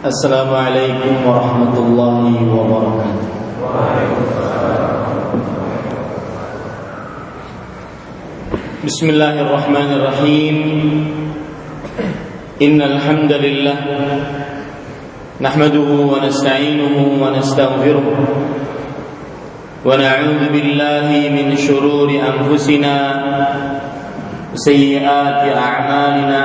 السلام عليكم ورحمة الله وبركاته. بسم الله الرحمن الرحيم. إن الحمد لله نحمده ونستعينه ونستغفره ونعوذ بالله من شرور أنفسنا وسيئات أعمالنا.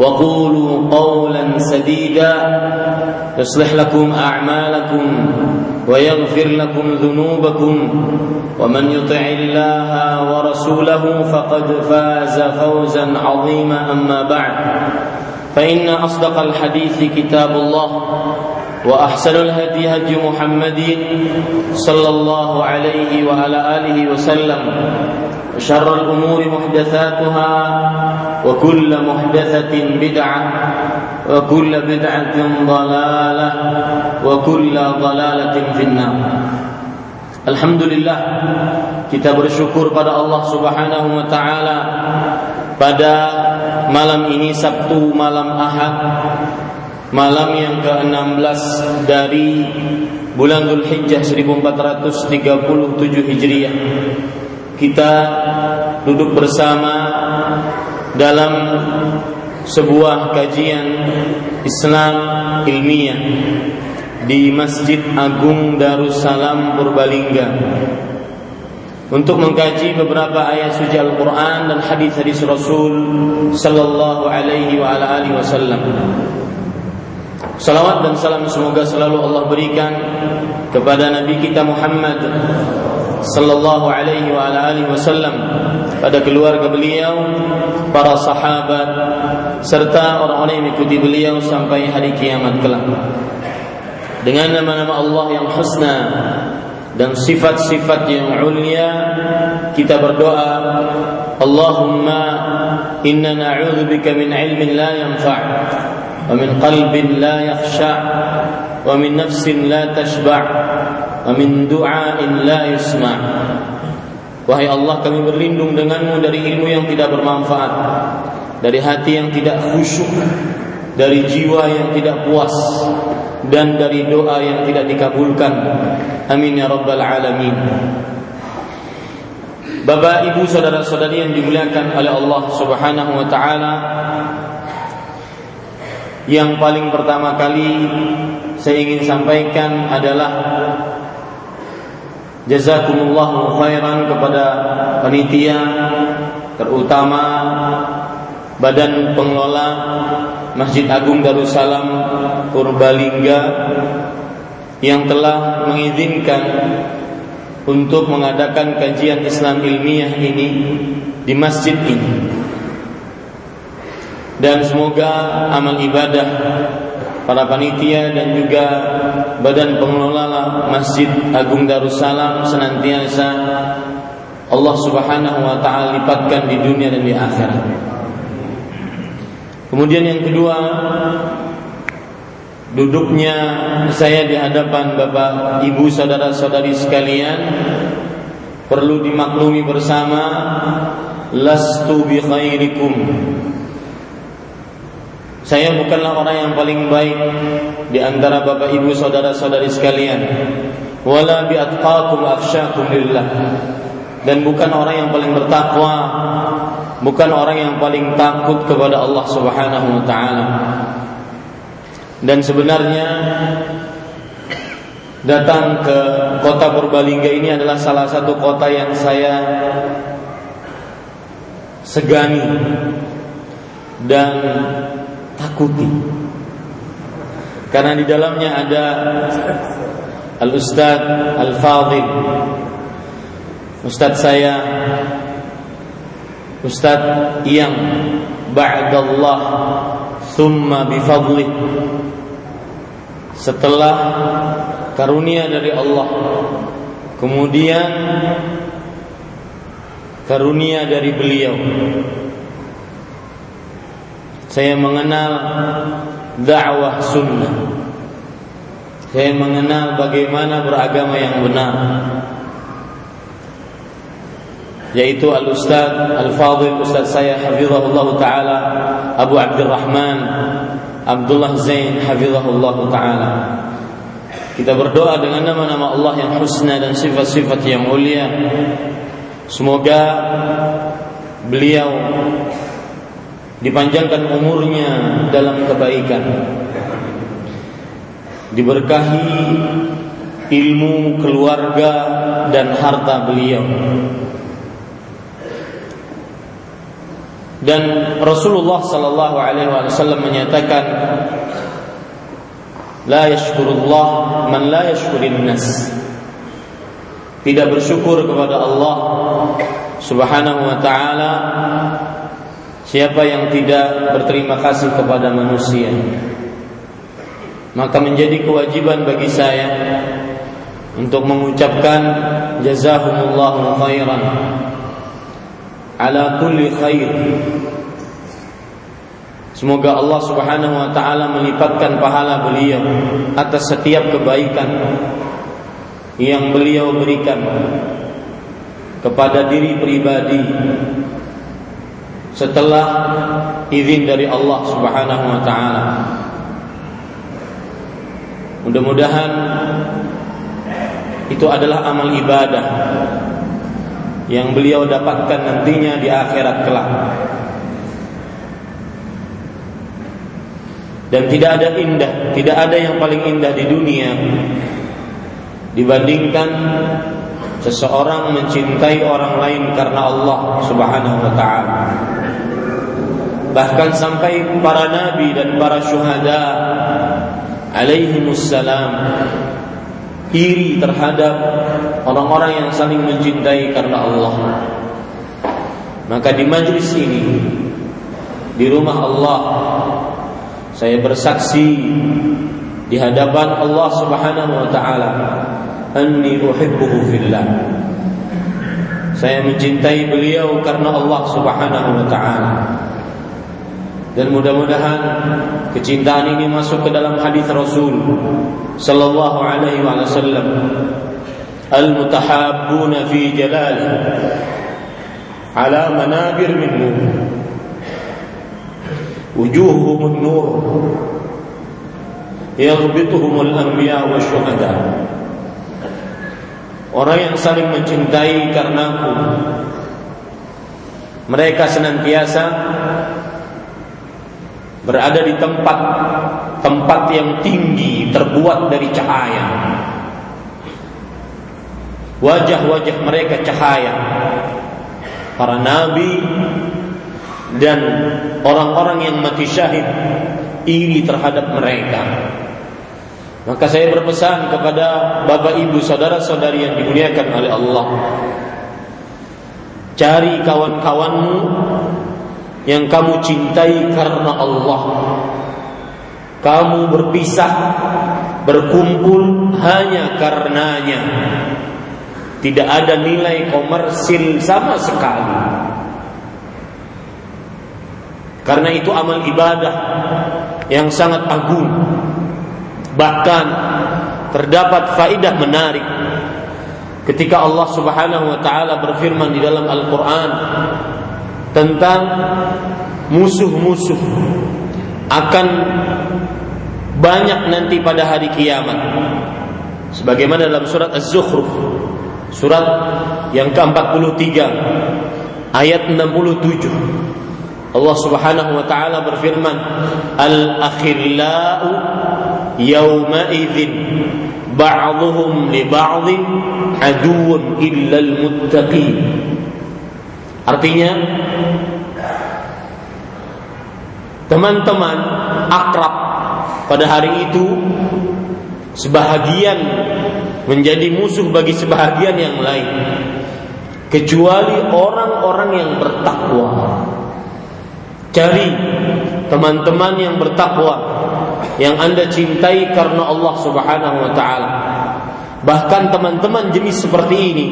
وقولوا قولا سديدا. يصلح لكم أعمالكم ويغفر لكم ذنوبكم. ومن يطع الله ورسوله فقد فاز فوزا عظيما. أما بعد فإن أصدق الحديث كتاب الله. وأحسن الهدي هدي محمد صلى الله عليه وعلى آله وسلم وشر الأمور محدثاتها وكل محدثة بدعة وكل بدعة ضلالة وكل ضلالة في النار. Alhamdulillah kita bersyukur pada Allah Subhanahu wa taala pada malam ini Sabtu malam Ahad malam yang ke-16 dari bulan Dzulhijjah 1437 Hijriah kita duduk bersama dalam sebuah kajian Islam ilmiah di Masjid Agung Darussalam Purbalingga untuk mengkaji beberapa ayat suci Al-Quran dan hadis-hadis Rasul Sallallahu Alaihi wa ala alihi Wasallam. Salawat dan salam semoga selalu Allah berikan kepada Nabi kita Muhammad sallallahu alaihi wa ala alihi wasallam pada keluarga beliau, para sahabat serta orang-orang yang mengikuti beliau sampai hari kiamat kelak. Dengan nama-nama Allah yang husna dan sifat-sifat yang ulia kita berdoa Allahumma inna na'udzubika min ilmin la yanfa' la yakhsha' wa min nafsin la tashba' wa min du'ain la yusma. Wahai Allah kami berlindung denganmu dari ilmu yang tidak bermanfaat Dari hati yang tidak khusyuk Dari jiwa yang tidak puas Dan dari doa yang tidak dikabulkan. Amin ya Rabbal Alamin. Bapak, Ibu, Saudara-saudari yang dimuliakan oleh Allah Subhanahu wa taala Yang paling pertama kali saya ingin sampaikan adalah Jazakumullah khairan kepada panitia terutama Badan Pengelola Masjid Agung Darussalam Purbalingga yang telah mengizinkan untuk mengadakan kajian Islam ilmiah ini di masjid ini. Dan semoga amal ibadah para panitia dan juga badan pengelola Masjid Agung Darussalam senantiasa Allah Subhanahu wa taala lipatkan di dunia dan di akhirat. Kemudian yang kedua, duduknya saya di hadapan Bapak, Ibu, saudara-saudari sekalian perlu dimaklumi bersama lastu bi khairikum saya bukanlah orang yang paling baik di antara bapak ibu saudara-saudari sekalian. Wala bi atqakum akhsyakum lillah. Dan bukan orang yang paling bertakwa, bukan orang yang paling takut kepada Allah Subhanahu wa taala. Dan sebenarnya datang ke kota Purbalingga ini adalah salah satu kota yang saya segani dan takuti. Karena di dalamnya ada Al Ustad Al Fadil Ustad saya Ustad yang ba'dallah thumma bifadlih. Setelah karunia dari Allah. Kemudian karunia dari beliau saya mengenal dakwah sunnah. Saya mengenal bagaimana beragama yang benar. Yaitu Al Ustaz Al Fadil Ustaz saya hafizahullah taala Abu Abdurrahman Abdullah Zain hafizahullah taala. Kita berdoa dengan nama-nama Allah yang husna dan sifat-sifat yang mulia. Semoga beliau dipanjangkan umurnya dalam kebaikan. Diberkahi ilmu, keluarga dan harta beliau. Dan Rasulullah sallallahu alaihi wasallam menyatakan La yashkurullah man la yashkurin. Tidak bersyukur kepada Allah Subhanahu wa taala siapa yang tidak berterima kasih kepada manusia. Maka menjadi kewajiban bagi saya untuk mengucapkan jazakumullahu khairan ala kulli khair Semoga Allah Subhanahu wa taala melipatkan pahala beliau atas setiap kebaikan yang beliau berikan kepada diri pribadi setelah izin dari Allah Subhanahu wa taala. Mudah-mudahan itu adalah amal ibadah yang beliau dapatkan nantinya di akhirat kelak. dan tidak ada indah, tidak ada yang paling indah di dunia dibandingkan seseorang mencintai orang lain karena Allah Subhanahu wa taala. Bahkan sampai para nabi dan para syuhada alaihi wassalam iri terhadap orang-orang yang saling mencintai karena Allah. Maka di majlis ini di rumah Allah saya bersaksi di hadapan Allah Subhanahu wa taala anni uhibbuhu fillah. Saya mencintai beliau karena Allah Subhanahu wa taala dan mudah-mudahan kecintaan ini masuk ke dalam hadis Rasul sallallahu alaihi wasallam. Al-mutahabbuna fi jalali ala manabir min nur. Wujuhuhum an-nur. Yaghbituhum al-anbiya wasyuhada orang yang saling mencintai karena aku. Mereka senantiasa Berada di tempat Tempat yang tinggi Terbuat dari cahaya Wajah-wajah mereka cahaya Para nabi dan orang-orang yang mati syahid iri terhadap mereka. Maka saya berpesan kepada bapak ibu saudara-saudari yang dimuliakan oleh Allah. Cari kawan-kawanmu yang kamu cintai karena Allah. Kamu berpisah, berkumpul hanya karenanya. Tidak ada nilai komersil sama sekali. Karena itu amal ibadah yang sangat agung. Bahkan terdapat faidah menarik ketika Allah Subhanahu wa taala berfirman di dalam Al-Qur'an tentang musuh-musuh akan banyak nanti pada hari kiamat. Sebagaimana dalam surat Az-Zukhruf surat yang ke-43 ayat 67 Allah Subhanahu wa taala berfirman, "Al-akhillau yawma idzin ba'dhum li ba'dhin aduwwun illal muttaqin. Artinya teman-teman akrab pada hari itu sebahagian menjadi musuh bagi sebahagian yang lain kecuali orang-orang yang bertakwa. Cari teman-teman yang bertakwa yang Anda cintai karena Allah Subhanahu wa taala. Bahkan teman-teman jenis seperti ini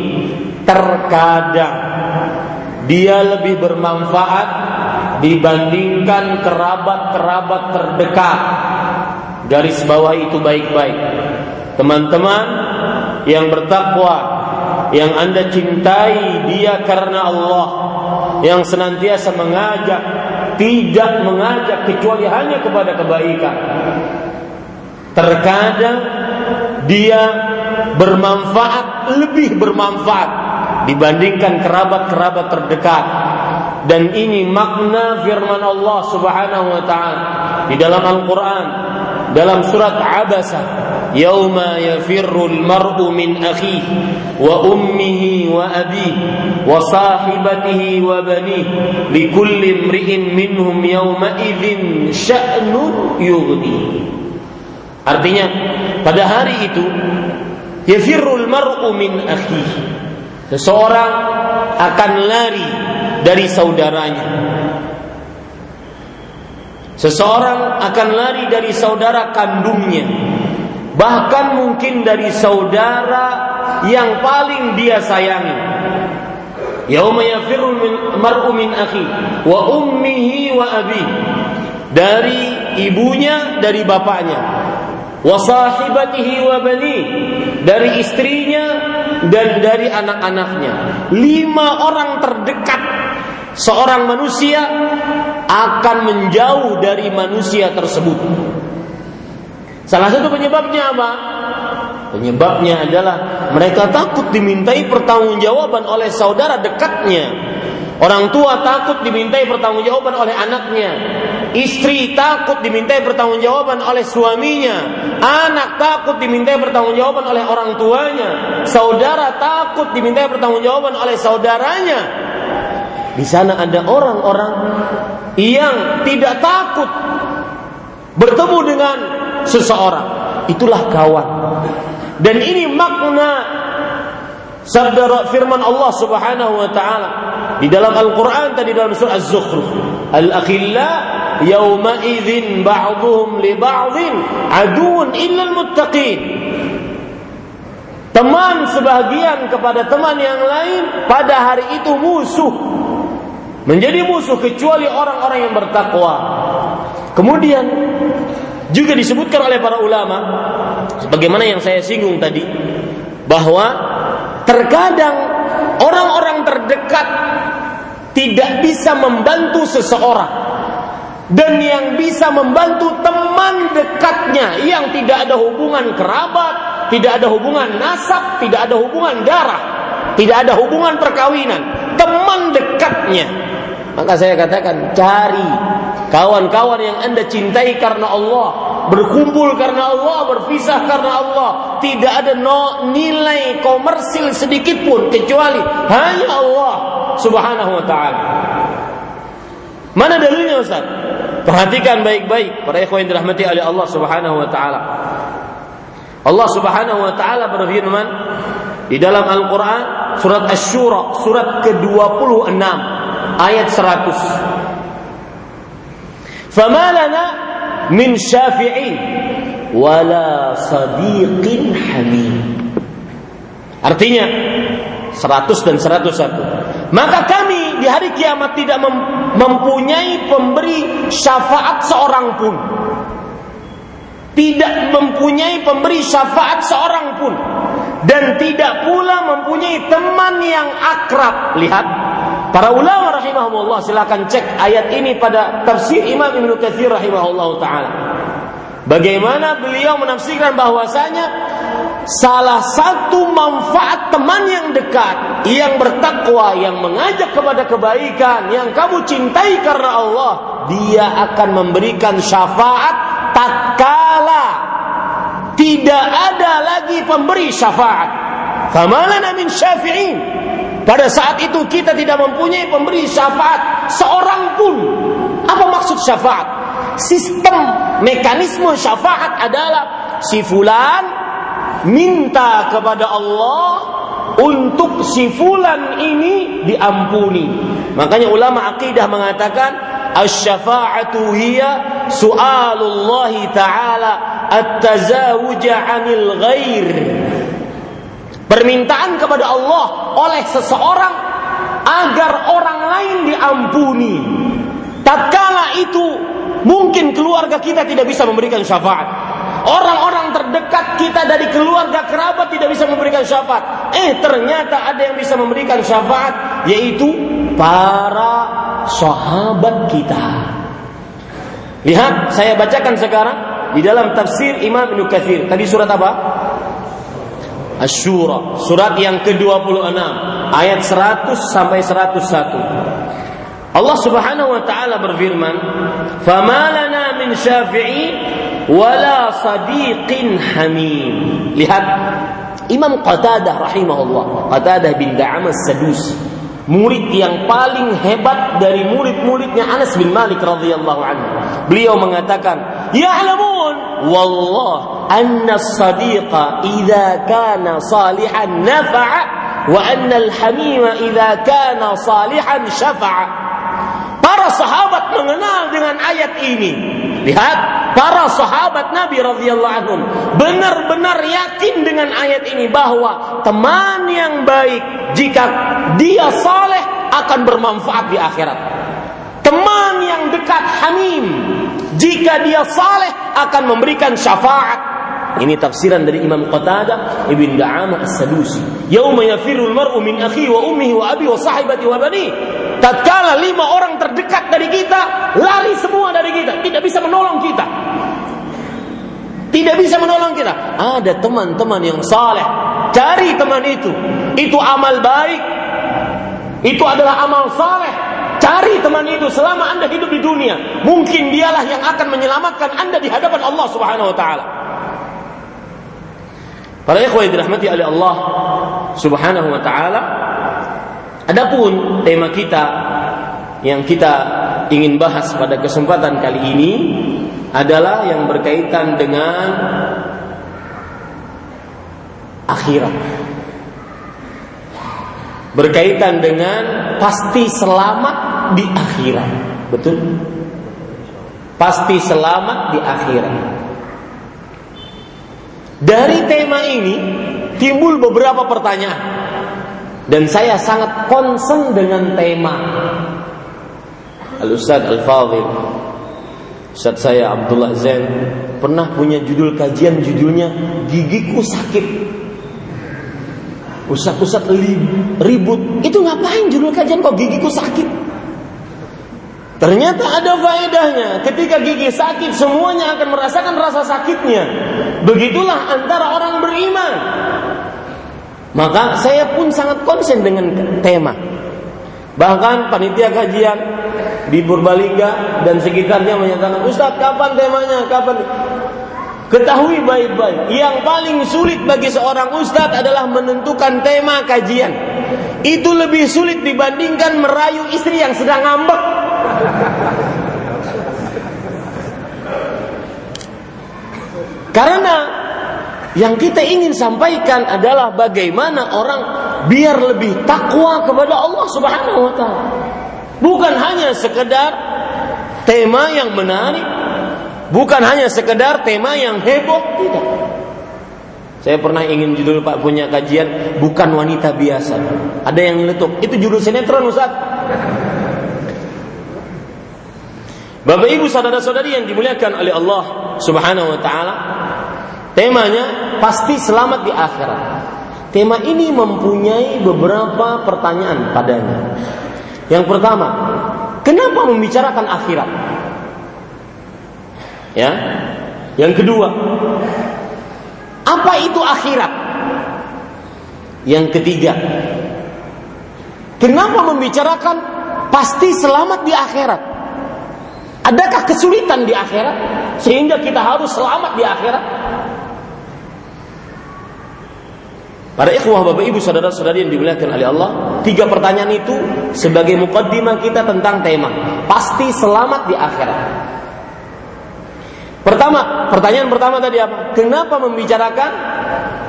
terkadang dia lebih bermanfaat dibandingkan kerabat-kerabat terdekat. Garis bawah itu baik-baik. Teman-teman yang bertakwa, yang Anda cintai dia karena Allah, yang senantiasa mengajak tidak mengajak kecuali hanya kepada kebaikan. Terkadang dia bermanfaat lebih bermanfaat dibandingkan kerabat-kerabat terdekat. Dan ini makna firman Allah Subhanahu wa taala di dalam Al-Qur'an dalam surat Abasa yauma yafirrul mar'u min akhi wa ummihi wa abihi wa sahibatihi wa banihi likulli imri'in minhum yawma idzin sya'nu yughni artinya pada hari itu yafirrul mar'u min akhihi Seseorang akan lari dari saudaranya. Seseorang akan lari dari saudara kandungnya bahkan mungkin dari saudara yang paling dia sayangi. Yauma yafirru mar'u min akhi wa ummihi wa abi. Dari ibunya, dari bapaknya. Wa sahibatihi wa bani. Dari istrinya dan dari anak-anaknya. Lima orang terdekat seorang manusia akan menjauh dari manusia tersebut. Salah satu penyebabnya apa? Penyebabnya adalah mereka takut dimintai pertanggungjawaban oleh saudara dekatnya. Orang tua takut dimintai pertanggungjawaban oleh anaknya. Istri takut dimintai pertanggungjawaban oleh suaminya. Anak takut dimintai pertanggungjawaban oleh orang tuanya. Saudara takut dimintai pertanggungjawaban oleh saudaranya. Di sana ada orang-orang yang tidak takut bertemu dengan seseorang. Itulah kawan. Dan ini makna sabda firman Allah Subhanahu wa taala di dalam Al-Qur'an tadi dalam surah Az-Zukhruf. Al-akhilla yawma idzin ba'dhum li ba'dhin aduun illa al-muttaqin. Teman sebagian kepada teman yang lain pada hari itu musuh. Menjadi musuh kecuali orang-orang yang bertakwa. Kemudian juga disebutkan oleh para ulama sebagaimana yang saya singgung tadi bahwa terkadang orang-orang terdekat tidak bisa membantu seseorang dan yang bisa membantu teman dekatnya yang tidak ada hubungan kerabat, tidak ada hubungan nasab, tidak ada hubungan darah, tidak ada hubungan perkawinan, teman dekatnya. Maka saya katakan cari Kawan-kawan yang Anda cintai karena Allah, berkumpul karena Allah, berpisah karena Allah. Tidak ada no, nilai komersil sedikit pun kecuali hanya Allah Subhanahu wa taala. Mana dalilnya Ustaz? Perhatikan baik-baik para ikhwan yang dirahmati oleh Allah Subhanahu wa taala. Allah Subhanahu wa taala berfirman di dalam Al-Qur'an surat Asy-Syura surat ke-26 ayat 100. Famalana min syafi'in wala sadiqin hamim. Artinya 100 dan 101. Maka kami di hari kiamat tidak mempunyai pemberi syafaat seorang pun. Tidak mempunyai pemberi syafaat seorang pun dan tidak pula mempunyai teman yang akrab. Lihat Para ulama rahimahumullah silakan cek ayat ini pada tafsir Imam Ibnu Katsir rahimahullah taala. Bagaimana beliau menafsirkan bahwasanya salah satu manfaat teman yang dekat, yang bertakwa, yang mengajak kepada kebaikan, yang kamu cintai karena Allah, dia akan memberikan syafaat tatkala tidak ada lagi pemberi syafaat. Famalana min syafi'in. Pada saat itu kita tidak mempunyai pemberi syafaat seorang pun. Apa maksud syafaat? Sistem mekanisme syafaat adalah si fulan minta kepada Allah untuk si fulan ini diampuni. Makanya ulama akidah mengatakan asy-syafa'atu hiya su'alullah taala at-tazawuj 'anil ghair. Permintaan kepada Allah oleh seseorang agar orang lain diampuni. Tatkala itu mungkin keluarga kita tidak bisa memberikan syafaat. Orang-orang terdekat kita dari keluarga kerabat tidak bisa memberikan syafaat. Eh ternyata ada yang bisa memberikan syafaat yaitu para sahabat kita. Lihat, saya bacakan sekarang di dalam tafsir Imam Ibnu Katsir. Tadi surat apa? Asy-Syura, surat yang ke-26, ayat 100 sampai 101. Allah Subhanahu wa taala berfirman, "Fama lana min syafi'i wala sadiqin hamim. Lihat Imam Qatadah rahimahullah, Qatadah bin Da'am as-Sadusi, murid yang paling hebat dari murid-muridnya Anas bin Malik radhiyallahu anhu. Beliau mengatakan, "Ya'lamun wallah anna as-sadiqa idza kana salihan nafa'a wa anna al-hamima idza kana salihan syafa'a." Para sahabat mengenal dengan ayat ini. Lihat, para sahabat Nabi radhiyallahu anhum benar-benar yakin dengan ayat ini bahwa teman yang baik jika dia saleh akan bermanfaat di akhirat. Teman yang dekat hamim jika dia saleh akan memberikan syafaat ini tafsiran dari Imam Qatadah Ibn Da'amah As-Sadusi. Yauma yafirul mar'u min akhi wa ummihi wa abi wa sahibati wa bani. Tatkala lima orang terdekat dari kita lari semua dari kita, tidak bisa menolong kita. Tidak bisa menolong kita. Ada teman-teman yang saleh. Cari teman itu. Itu amal baik. Itu adalah amal saleh. Cari teman itu selama Anda hidup di dunia. Mungkin dialah yang akan menyelamatkan Anda di hadapan Allah Subhanahu wa taala. Para ikhwah yang dirahmati oleh Allah Subhanahu wa taala, adapun tema kita yang kita ingin bahas pada kesempatan kali ini adalah yang berkaitan dengan akhirat. Berkaitan dengan pasti selamat di akhirat. Betul? Pasti selamat di akhirat. Dari tema ini timbul beberapa pertanyaan dan saya sangat concern dengan tema. Al Ustaz Al Fadil Ustaz saya Abdullah Zain pernah punya judul kajian judulnya gigiku sakit. Ustaz-ustaz ribut. Itu ngapain judul kajian kok gigiku sakit? Ternyata ada faedahnya. Ketika gigi sakit, semuanya akan merasakan rasa sakitnya. Begitulah antara orang beriman. Maka saya pun sangat konsen dengan tema. Bahkan panitia kajian di Purbalingga dan sekitarnya menyatakan, Ustaz kapan temanya? Kapan? Ketahui baik-baik, yang paling sulit bagi seorang ustadz adalah menentukan tema kajian. Itu lebih sulit dibandingkan merayu istri yang sedang ngambek. Karena yang kita ingin sampaikan adalah bagaimana orang biar lebih takwa kepada Allah Subhanahu wa taala. Bukan hanya sekedar tema yang menarik, bukan hanya sekedar tema yang heboh, tidak. Saya pernah ingin judul Pak punya kajian bukan wanita biasa. Ada yang nyeletuk, itu judul sinetron Ustaz. Bapak Ibu saudara-saudari yang dimuliakan oleh Allah Subhanahu wa taala, temanya pasti selamat di akhirat. Tema ini mempunyai beberapa pertanyaan padanya. Yang pertama, kenapa membicarakan akhirat? Ya. Yang kedua, apa itu akhirat? Yang ketiga, kenapa membicarakan pasti selamat di akhirat? Adakah kesulitan di akhirat sehingga kita harus selamat di akhirat? Para ikhwah Bapak Ibu saudara-saudari yang dimuliakan oleh Allah, tiga pertanyaan itu sebagai mukaddimah kita tentang tema pasti selamat di akhirat. Pertama, pertanyaan pertama tadi apa? Kenapa membicarakan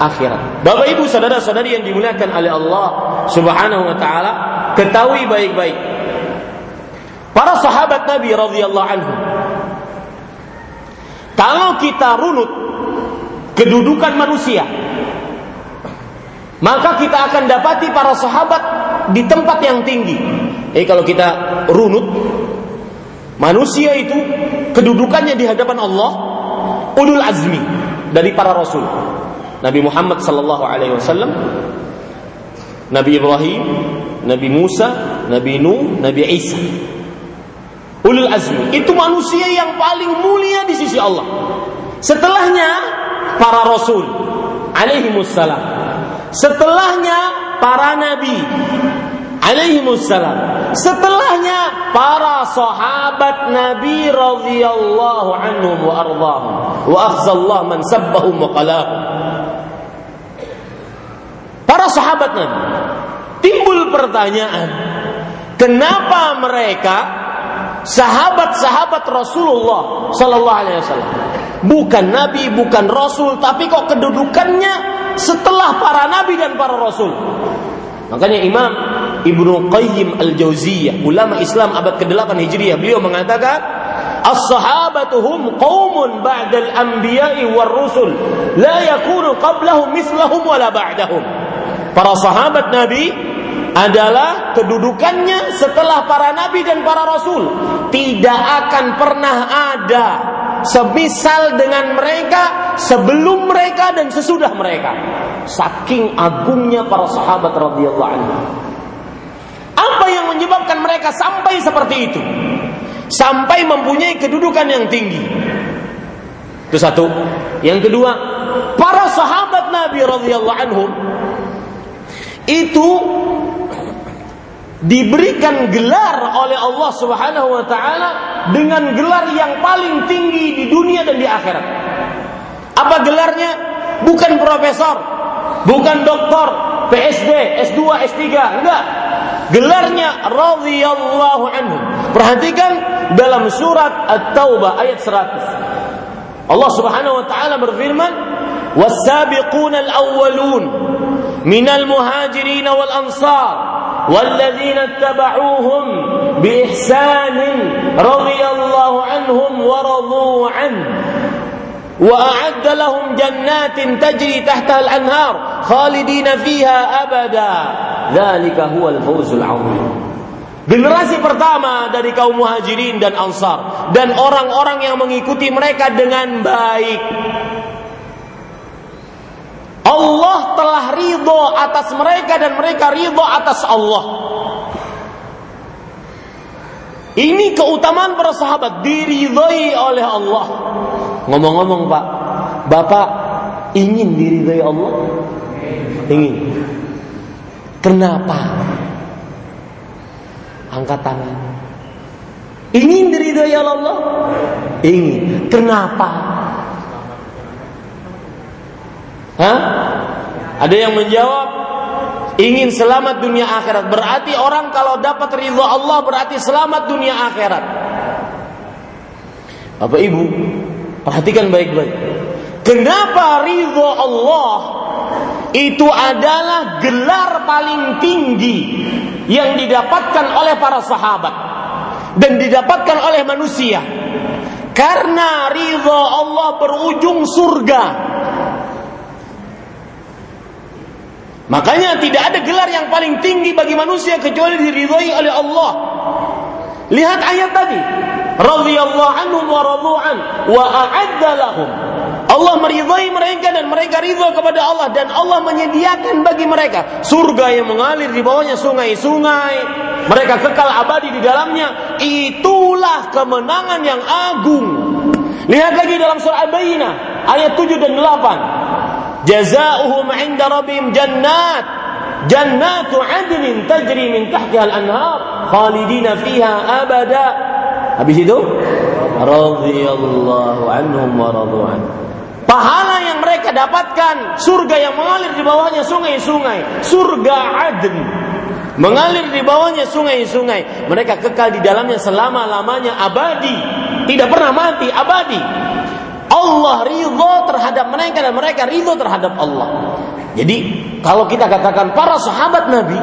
akhirat? Bapak Ibu saudara-saudari yang dimuliakan oleh Allah Subhanahu wa taala, ketahui baik-baik. Para sahabat Nabi radhiyallahu anhu kalau kita runut kedudukan manusia maka kita akan dapati para sahabat di tempat yang tinggi. Eh kalau kita runut manusia itu kedudukannya di hadapan Allah ulul azmi dari para rasul. Nabi Muhammad sallallahu alaihi wasallam, Nabi Ibrahim, Nabi Musa, Nabi Nuh, Nabi Isa. Ulul azmi itu manusia yang paling mulia di sisi Allah. Setelahnya para rasul alaihi wassalam Setelahnya para nabi alaihi wassalam. Setelahnya para sahabat Nabi radhiyallahu anhum wa ardahum wa akhzallahu man sabbahum wa. Para sahabat Nabi timbul pertanyaan, kenapa mereka sahabat-sahabat Rasulullah sallallahu alaihi wasallam bukan nabi, bukan rasul, tapi kok kedudukannya setelah para nabi dan para rasul. Makanya Imam Ibnu Qayyim Al-Jauziyah, ulama Islam abad ke-8 Hijriah, beliau mengatakan, "As-sahabatu hum qaumun ba'dal anbiya'i war rusul, la yakunu qablahum mislahum wala ba'dahum." Para sahabat Nabi adalah kedudukannya setelah para nabi dan para rasul. Tidak akan pernah ada semisal dengan mereka sebelum mereka dan sesudah mereka. Saking agungnya para sahabat radhiyallahu anhu. Apa yang menyebabkan mereka sampai seperti itu? Sampai mempunyai kedudukan yang tinggi. Itu satu. Yang kedua, para sahabat Nabi radhiyallahu anhum itu diberikan gelar oleh Allah Subhanahu wa taala dengan gelar yang paling tinggi di dunia dan di akhirat. Apa gelarnya? Bukan profesor, bukan doktor, PSD, S2, S3, enggak. Gelarnya radhiyallahu anhu. Perhatikan dalam surat At-Taubah ayat 100. Allah Subhanahu wa taala berfirman, "Was-sabiquna al-awwalun minal muhajirin wal ansar" والذين اتبعوهم بإحسان رضي الله عنهم ورضوا عنه وأعد لهم جنات تجري تحتها الأنهار خالدين فيها أبدا ذلك هو الفوز العظيم Generasi pertama dari kaum muhajirin dan ansar dan orang-orang yang mengikuti mereka dengan baik Allah telah ridho atas mereka dan mereka ridho atas Allah. Ini keutamaan para sahabat diridhoi oleh Allah. Ngomong-ngomong Pak, Bapak ingin diridhoi Allah? Ingin. Kenapa? Angkat tangan. Ingin diridhoi oleh Allah? Ingin. Kenapa? Hah? Ada yang menjawab ingin selamat dunia akhirat. Berarti orang kalau dapat ridho Allah berarti selamat dunia akhirat. Bapak Ibu, perhatikan baik-baik. Kenapa ridho Allah itu adalah gelar paling tinggi yang didapatkan oleh para sahabat dan didapatkan oleh manusia. Karena ridho Allah berujung surga Makanya tidak ada gelar yang paling tinggi bagi manusia kecuali diridhoi oleh Allah. Lihat ayat tadi. Radhiyallahu anhum wa radu'an wa a'adda lahum. Allah meridhai mereka dan mereka ridho kepada Allah dan Allah menyediakan bagi mereka surga yang mengalir di bawahnya sungai-sungai. Mereka kekal abadi di dalamnya. Itulah kemenangan yang agung. Lihat lagi dalam surah Al-Bayyinah ayat 7 dan 8. Jazaohum 'inda rabbihim jannat jannatu 'adnin tajri min tahtiha al-anhar khalidina fiha abada habis itu radhiyallahu anhum wa radu'an pahala yang mereka dapatkan surga yang mengalir di bawahnya sungai-sungai, surga Aden. Mengalir di bawahnya sungai-sungai. Mereka kekal di dalamnya selama-lamanya abadi. Tidak pernah mati, abadi. Allah ridho terhadap mereka dan mereka ridho terhadap Allah. Jadi kalau kita katakan para sahabat Nabi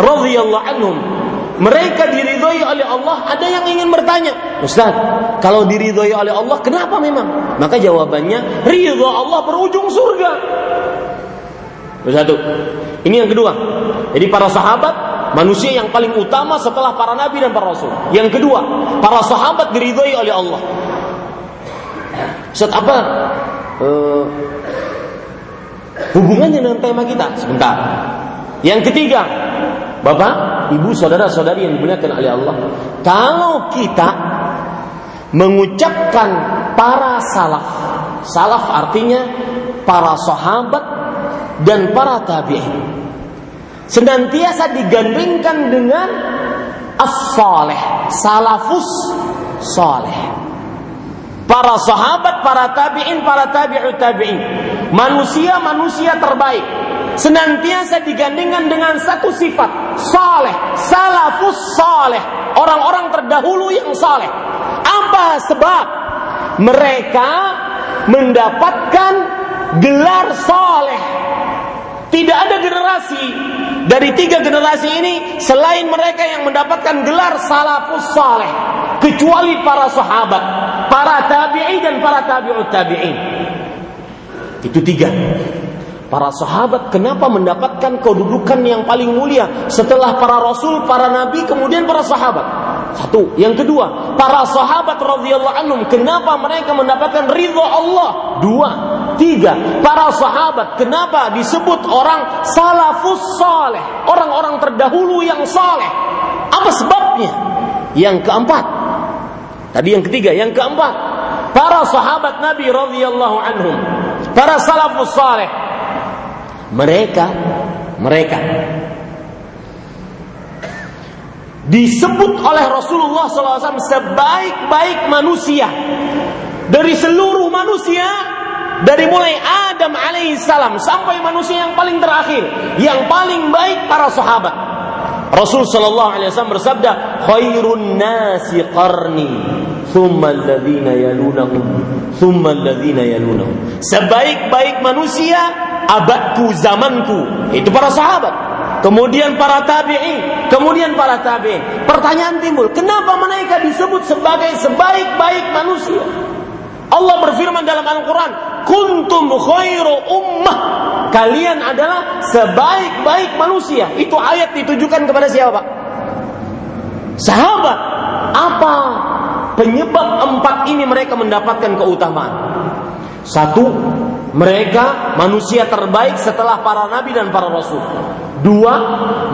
radhiyallahu anhum mereka diridhoi oleh Allah, ada yang ingin bertanya, Ustaz, kalau diridhoi oleh Allah, kenapa memang? Maka jawabannya, ridho Allah berujung surga. Satu. Ini yang kedua. Jadi para sahabat manusia yang paling utama setelah para nabi dan para rasul. Yang kedua, para sahabat diridhoi oleh Allah. Ustaz apa uh, hubungannya dengan tema kita? Sebentar. Yang ketiga, Bapak, Ibu, saudara-saudari yang dimuliakan oleh Allah. Kalau kita mengucapkan para salaf, salaf artinya para sahabat dan para tabi'in. Senantiasa digandingkan dengan as-saleh, salafus saleh. Para sahabat, para tabi'in, para tabi'ut tabi'in. Manusia-manusia terbaik. Senantiasa digandingkan dengan satu sifat. Saleh. Salafus saleh. Orang-orang terdahulu yang saleh. Apa sebab? Mereka mendapatkan gelar saleh. Tidak ada generasi. Dari tiga generasi ini selain mereka yang mendapatkan gelar salafus saleh. Kecuali para sahabat para tabi'in dan para tabi'ut tabi'in itu tiga Para sahabat kenapa mendapatkan kedudukan yang paling mulia setelah para rasul, para nabi, kemudian para sahabat? Satu. Yang kedua, para sahabat radhiyallahu anhum kenapa mereka mendapatkan ridho Allah? Dua. Tiga. Para sahabat kenapa disebut orang salafus saleh, orang-orang terdahulu yang saleh? Apa sebabnya? Yang keempat. Tadi yang ketiga, yang keempat. Para sahabat Nabi radhiyallahu anhum, para salafus saleh mereka mereka disebut oleh Rasulullah SAW sebaik-baik manusia dari seluruh manusia dari mulai Adam alaihissalam sampai manusia yang paling terakhir yang paling baik para sahabat Rasul sallallahu alaihi wasallam bersabda khairun nasi qarni thumma alladhina yalunahum thumma alladhina yalunahum. Sebaik-baik manusia abadku zamanku itu para sahabat. Kemudian para tabi'in kemudian para tabi'in. Pertanyaan timbul kenapa mereka disebut sebagai sebaik-baik manusia? Allah berfirman dalam Al-Quran kuntum khairu ummah kalian adalah sebaik-baik manusia itu ayat ditujukan kepada siapa Pak? sahabat apa penyebab empat ini mereka mendapatkan keutamaan satu mereka manusia terbaik setelah para nabi dan para rasul. Dua,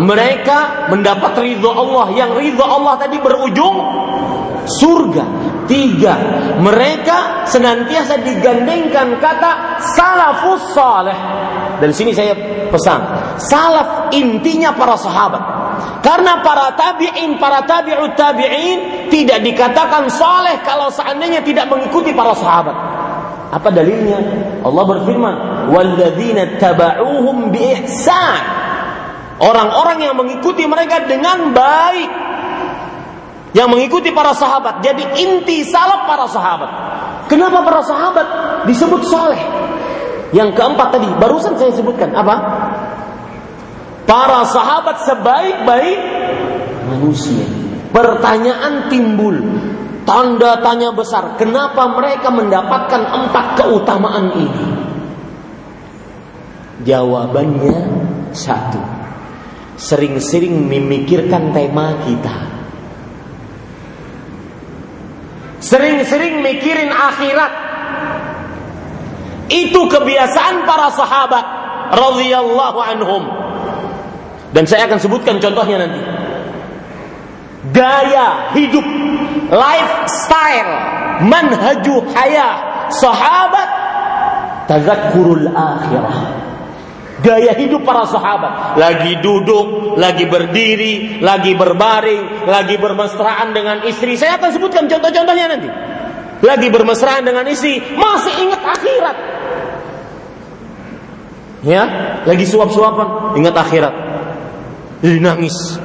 mereka mendapat ridho Allah yang ridho Allah tadi berujung surga. Tiga, mereka senantiasa digandengkan kata salafus saleh. Dan sini saya pesan, salaf intinya para sahabat. Karena para tabi'in, para tabi'ut tabi'in tidak dikatakan saleh kalau seandainya tidak mengikuti para sahabat. Apa dalilnya? Allah berfirman, "Walladzina taba'uhum biihsan." Orang-orang yang mengikuti mereka dengan baik. Yang mengikuti para sahabat. Jadi inti salaf para sahabat. Kenapa para sahabat disebut saleh? Yang keempat tadi, barusan saya sebutkan apa? Para sahabat sebaik-baik manusia. Pertanyaan timbul, Tanda tanya besar, kenapa mereka mendapatkan empat keutamaan ini? Jawabannya satu. Sering-sering memikirkan tema kita. Sering-sering mikirin akhirat. Itu kebiasaan para sahabat radhiyallahu anhum. Dan saya akan sebutkan contohnya nanti. Gaya hidup lifestyle, manhaju hayah sahabat tazakkurul akhirah. Gaya hidup para sahabat lagi duduk, lagi berdiri, lagi berbaring, lagi bermesraan dengan istri. Saya akan sebutkan contoh-contohnya nanti. Lagi bermesraan dengan istri, masih ingat akhirat. Ya, lagi suap-suapan, ingat akhirat. Jadi nangis.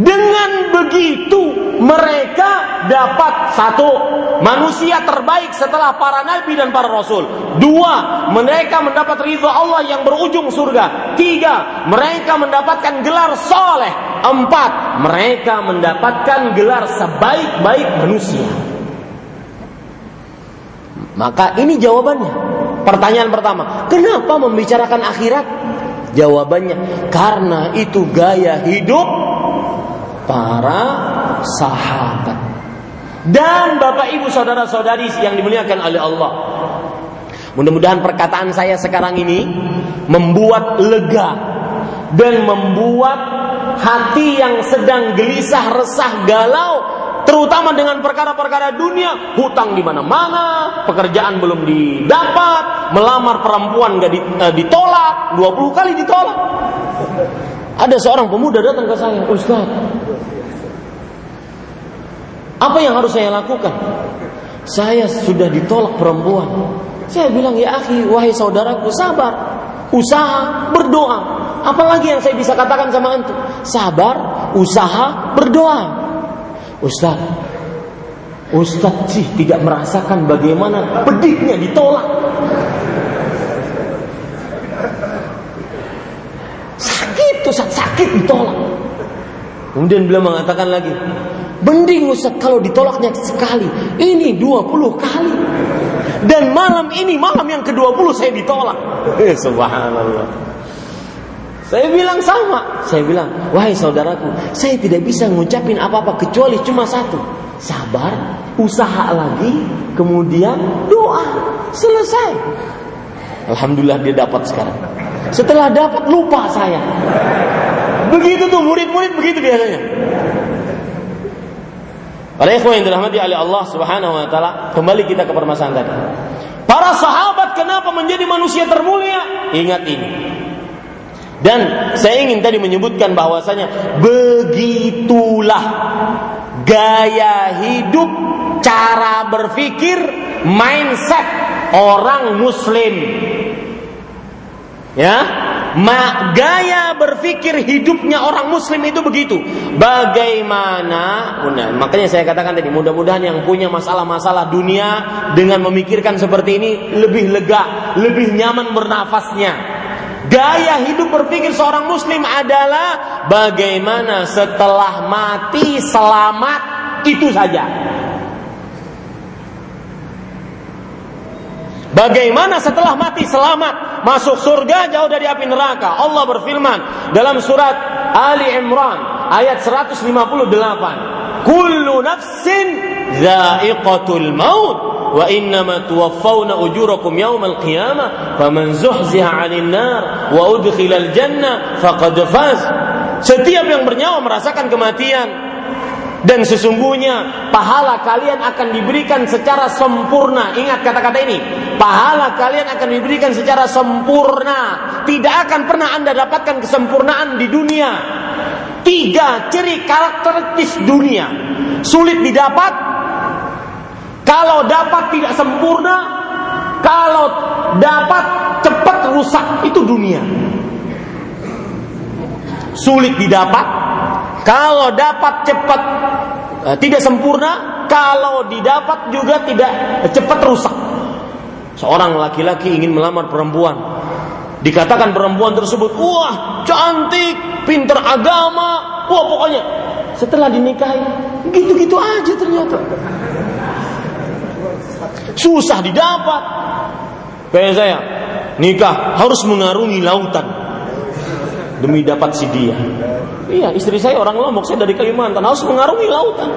Dengan begitu mereka dapat satu manusia terbaik setelah para nabi dan para rasul. Dua, mereka mendapat ridha Allah yang berujung surga. Tiga, mereka mendapatkan gelar soleh. Empat, mereka mendapatkan gelar sebaik-baik manusia. Maka ini jawabannya. Pertanyaan pertama, kenapa membicarakan akhirat? Jawabannya, karena itu gaya hidup para sahabat. Dan Bapak Ibu saudara-saudari yang dimuliakan oleh Allah. Mudah-mudahan perkataan saya sekarang ini membuat lega dan membuat hati yang sedang gelisah, resah, galau terutama dengan perkara-perkara dunia, hutang di mana-mana, pekerjaan belum didapat, melamar perempuan gak eh, ditolak, 20 kali ditolak. Ada seorang pemuda datang ke saya, Ustaz, apa yang harus saya lakukan? Saya sudah ditolak perempuan. Saya bilang, ya akhi, wahai saudaraku, sabar. Usaha, berdoa. Apalagi yang saya bisa katakan sama antum? Sabar, usaha, berdoa. Ustaz, Ustaz sih tidak merasakan bagaimana pedihnya ditolak. Ustaz, sakit ditolak. Kemudian beliau mengatakan lagi, Mending Ustaz kalau ditolaknya sekali. Ini 20 kali. Dan malam ini malam yang ke-20 saya ditolak. Eh, subhanallah. Saya bilang sama. Saya bilang, wahai saudaraku, saya tidak bisa ngucapin apa-apa kecuali cuma satu. Sabar, usaha lagi, kemudian doa. Selesai. Alhamdulillah dia dapat sekarang. Setelah dapat lupa saya. Begitu tuh murid-murid begitu biasanya. Para ikhwan yang dirahmati oleh Allah Subhanahu wa taala, kembali kita ke permasalahan tadi. Para sahabat kenapa menjadi manusia termulia? Ingat ini. Dan saya ingin tadi menyebutkan bahwasanya begitulah gaya hidup, cara berpikir, mindset orang muslim. Ya, Ma, gaya berpikir hidupnya orang muslim itu begitu. Bagaimana? Nah, makanya saya katakan tadi, mudah-mudahan yang punya masalah-masalah dunia dengan memikirkan seperti ini lebih lega, lebih nyaman bernafasnya. Gaya hidup berpikir seorang muslim adalah bagaimana setelah mati selamat itu saja. Bagaimana setelah mati selamat masuk surga jauh dari api neraka? Allah berfirman dalam surat Ali Imran ayat 158. Kullu nafsin dha'iqatul maut wa innama tuwaffawna ujurakum yawmal qiyamah faman zuhziha 'anil nar wa udkhila al jannah faqad faz. Setiap yang bernyawa merasakan kematian dan sesungguhnya pahala kalian akan diberikan secara sempurna. Ingat kata-kata ini. Pahala kalian akan diberikan secara sempurna. Tidak akan pernah Anda dapatkan kesempurnaan di dunia. Tiga ciri karakteristik dunia. Sulit didapat. Kalau dapat tidak sempurna. Kalau dapat cepat rusak. Itu dunia. Sulit didapat kalau dapat cepat eh, tidak sempurna, kalau didapat juga tidak cepat rusak. Seorang laki-laki ingin melamar perempuan. Dikatakan perempuan tersebut, wah cantik, pinter agama, wah pokoknya. Setelah dinikahi, gitu-gitu aja ternyata. Susah didapat. Kayak saya, nikah harus mengarungi lautan demi dapat si dia. Iya, istri saya orang Lombok, saya dari Kalimantan, harus mengarungi lautan.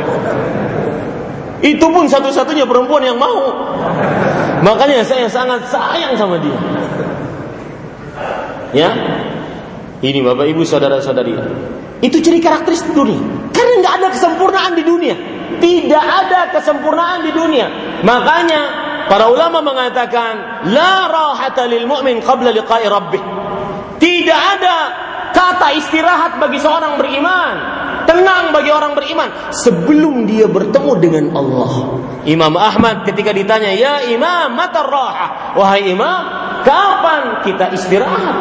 Itu pun satu-satunya perempuan yang mau. Makanya saya sangat sayang sama dia. Ya, ini Bapak Ibu saudara-saudari. Itu ciri karakteristik dunia. Karena nggak ada kesempurnaan di dunia. Tidak ada kesempurnaan di dunia. Makanya para ulama mengatakan la rahata mu'min qabla liqa'i rabbih. Tidak ada kata istirahat bagi seorang beriman, tenang bagi orang beriman sebelum dia bertemu dengan Allah. Imam Ahmad ketika ditanya, "Ya Imam, mata raha?" Wahai Imam, kapan kita istirahat?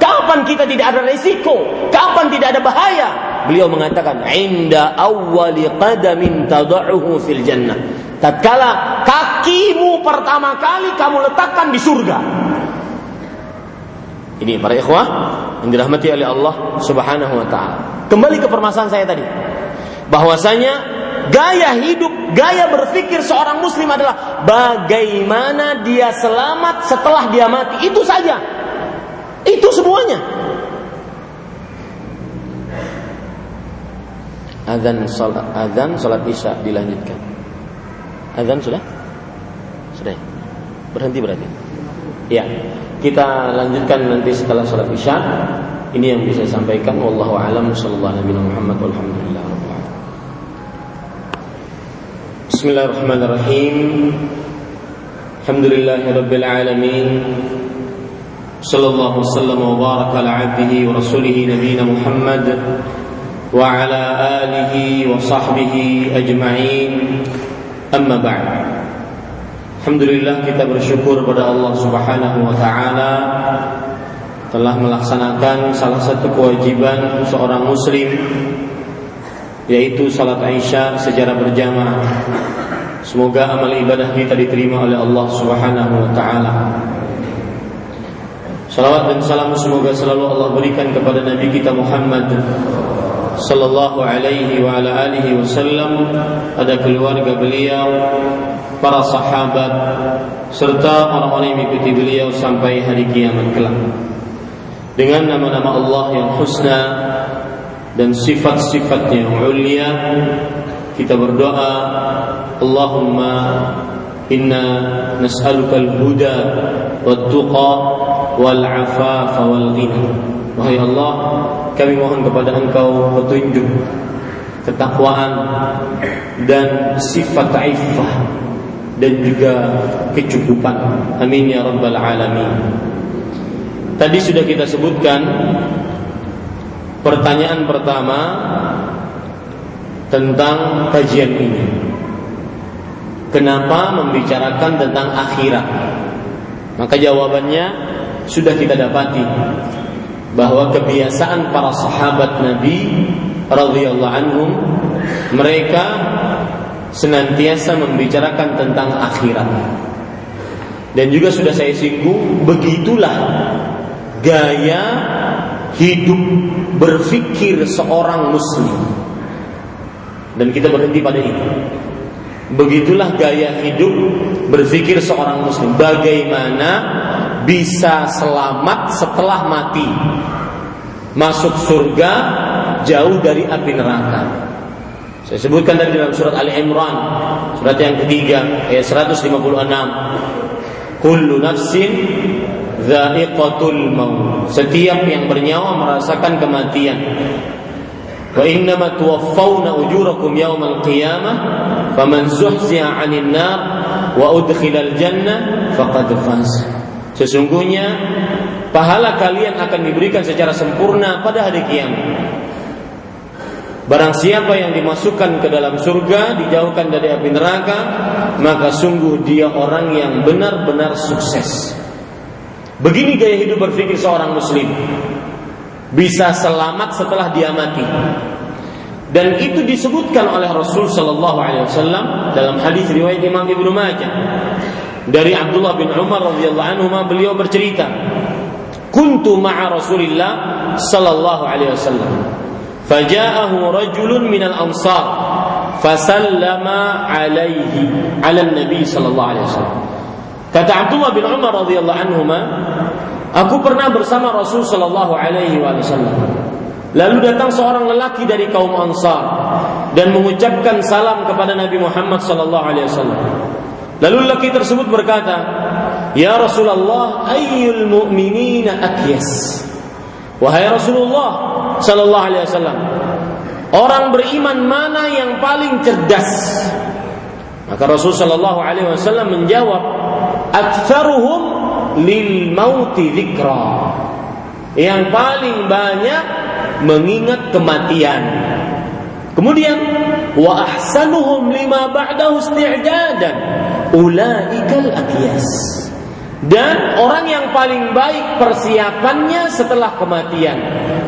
Kapan kita tidak ada resiko? Kapan tidak ada bahaya? Beliau mengatakan, "Inda awwali qadamin tad'uhu fil jannah." Tatkala kakimu pertama kali kamu letakkan di surga. Ini para ikhwah yang dirahmati oleh Allah Subhanahu wa taala. Kembali ke permasalahan saya tadi. Bahwasanya Gaya hidup, gaya berpikir seorang muslim adalah bagaimana dia selamat setelah dia mati. Itu saja. Itu semuanya. Azan salat azan salat Isya dilanjutkan. Azan sudah? Sudah. Berhenti berarti. Ya, kita lanjutkan nanti setelah sholat isya. Ini yang bisa saya sampaikan. Wallahu a'lam. Sallallahu alaihi Muhammad. Alhamdulillah. Bismillahirrahmanirrahim. Alhamdulillahirabbil alamin. Sallallahu wasallam wa baraka ala abdihi wa rasulih nabiyina Muhammad wa ala alihi wa sahbihi ajma'in. Amma ba'du. Alhamdulillah kita bersyukur pada Allah Subhanahu wa taala telah melaksanakan salah satu kewajiban seorang muslim yaitu salat Aisyah secara berjamaah. Semoga amal ibadah kita diterima oleh Allah Subhanahu wa taala. Salawat dan salam semoga selalu Allah berikan kepada Nabi kita Muhammad sallallahu alaihi wa ala alihi wasallam ada keluarga beliau para sahabat serta orang-orang yang mengikuti beliau sampai hari kiamat kelak. Dengan nama-nama Allah yang husna dan sifat-sifatnya yang mulia kita berdoa Allahumma inna nas'aluka al-huda wad-tuqa wal-afafa wal-ghina. Wahai Allah kami mohon kepada engkau petunjuk ketakwaan dan sifat iffah dan juga kecukupan amin ya rabbal alamin tadi sudah kita sebutkan Pertanyaan pertama tentang kajian ini. Kenapa membicarakan tentang akhirat? Maka jawabannya sudah kita dapati bahwa kebiasaan para sahabat Nabi radhiyallahu anhum mereka senantiasa membicarakan tentang akhirat. Dan juga sudah saya singgung begitulah gaya hidup berfikir seorang muslim. Dan kita berhenti pada itu. Begitulah gaya hidup berfikir seorang muslim. Bagaimana bisa selamat setelah mati? Masuk surga jauh dari api neraka saya sebutkan tadi dalam surat Ali Imran surat yang ketiga ayat 156 kullu nafsin Za'iqatul maut. Setiap yang bernyawa merasakan kematian. Wa innama tuwaffawna ujurakum yawmal qiyamah faman zuhziha 'anil nar wa udkhilal jannah faqad faz. Sesungguhnya pahala kalian akan diberikan secara sempurna pada hari kiamat. Barang siapa yang dimasukkan ke dalam surga, dijauhkan dari api neraka, maka sungguh dia orang yang benar-benar sukses. Begini gaya hidup berpikir seorang muslim. Bisa selamat setelah dia mati. Dan itu disebutkan oleh Rasul Shallallahu Alaihi Wasallam dalam hadis riwayat Imam Ibnu Majah dari Abdullah bin Umar radhiyallahu anhu beliau bercerita, "Kuntu ma'a Rasulillah sallallahu alaihi wasallam. Faja'ahu rajulun minal ansar fasallama alaihi ala nabi sallallahu alaihi wasallam." Kata Abdullah bin Umar radhiyallahu anhu, aku pernah bersama Rasul sallallahu alaihi wasallam. Lalu datang seorang lelaki dari kaum Ansar dan mengucapkan salam kepada Nabi Muhammad sallallahu alaihi wasallam. Lalu lelaki tersebut berkata, "Ya Rasulullah, ayyul mu'minina akyas?" Wahai Rasulullah sallallahu alaihi wasallam, orang beriman mana yang paling cerdas? Maka Rasul sallallahu alaihi wasallam menjawab, aktsaruhum lil mauti dzikra. Yang paling banyak mengingat kematian. Kemudian wa ahsanuhum lima ba'dahu isti'dadan ulaikal aqyas dan orang yang paling baik persiapannya setelah kematian.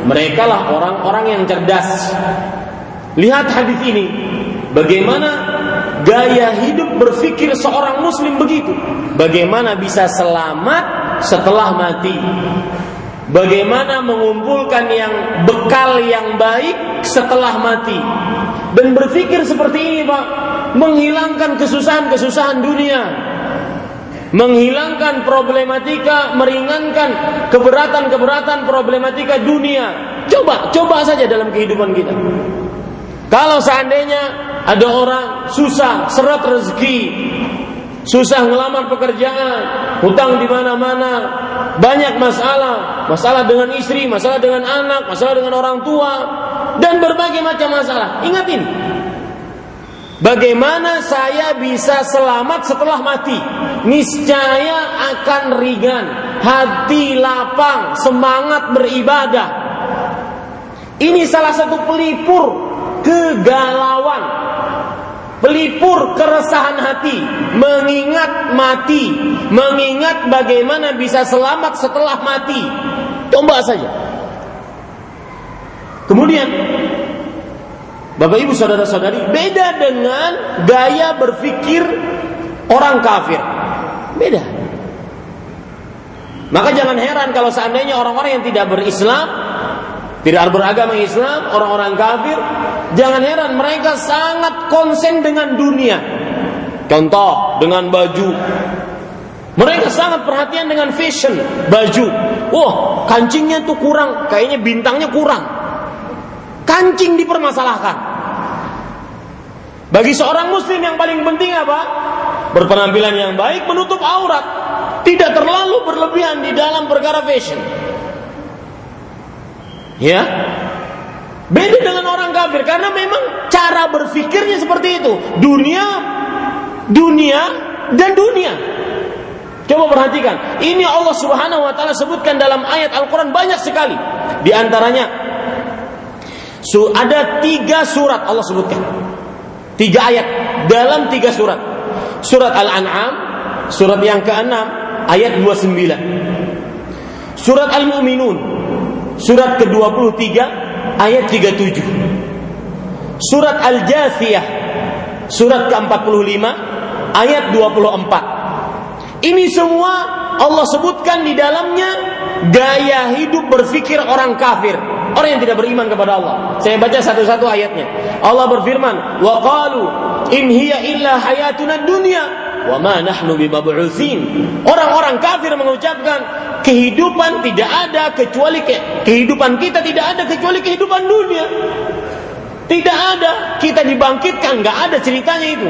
Mereka lah orang-orang yang cerdas. Lihat hadis ini. Bagaimana gaya hidup berpikir seorang muslim begitu? Bagaimana bisa selamat setelah mati? Bagaimana mengumpulkan yang bekal yang baik setelah mati? Dan berpikir seperti ini Pak. Menghilangkan kesusahan-kesusahan dunia menghilangkan problematika meringankan keberatan-keberatan problematika dunia coba coba saja dalam kehidupan kita kalau seandainya ada orang susah seret rezeki susah ngelamar pekerjaan, hutang di mana-mana, banyak masalah, masalah dengan istri, masalah dengan anak, masalah dengan orang tua, dan berbagai macam masalah. Ingat ini. Bagaimana saya bisa selamat setelah mati? Niscaya akan ringan, hati lapang, semangat beribadah. Ini salah satu pelipur kegalauan pelipur keresahan hati, mengingat mati, mengingat bagaimana bisa selamat setelah mati. Coba saja. Kemudian Bapak Ibu saudara-saudari, beda dengan gaya berpikir orang kafir. Beda. Maka jangan heran kalau seandainya orang-orang yang tidak berislam, tidak beragama Islam, orang-orang kafir Jangan heran mereka sangat konsen dengan dunia. Contoh dengan baju. Mereka sangat perhatian dengan fashion baju. Wah, kancingnya tuh kurang, kayaknya bintangnya kurang. Kancing dipermasalahkan. Bagi seorang muslim yang paling penting apa? Berpenampilan yang baik, menutup aurat. Tidak terlalu berlebihan di dalam perkara fashion. Ya, Beda dengan orang kafir karena memang cara berpikirnya seperti itu. Dunia, dunia dan dunia. Coba perhatikan. Ini Allah Subhanahu wa taala sebutkan dalam ayat Al-Qur'an banyak sekali. Di antaranya ada tiga surat Allah sebutkan. Tiga ayat dalam tiga surat. Surat Al-An'am, surat yang ke-6 ayat 29. Surat Al-Mu'minun, surat ke-23 ayat 37. Surat Al-Jathiyah surat ke-45 ayat 24. Ini semua Allah sebutkan di dalamnya gaya hidup berpikir orang kafir, orang yang tidak beriman kepada Allah. Saya baca satu-satu ayatnya. Allah berfirman, "Wa qalu in hiya illa hayatuna dunya wa ma nahnu bimab'utsin." Orang-orang kafir mengucapkan kehidupan tidak ada kecuali ke, kehidupan kita tidak ada kecuali kehidupan dunia. Tidak ada, kita dibangkitkan, nggak ada ceritanya itu.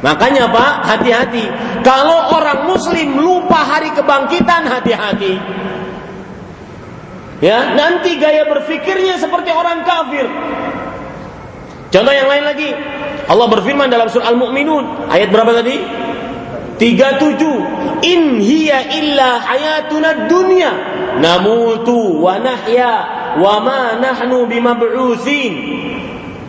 Makanya Pak, hati-hati. Kalau orang muslim lupa hari kebangkitan, hati-hati. Ya, nanti gaya berpikirnya seperti orang kafir. Contoh yang lain lagi. Allah berfirman dalam surah Al-Mu'minun, ayat berapa tadi? 37 in hiya illa hayatuna dunya namutu wa nahya wa ma nahnu bimab'utsin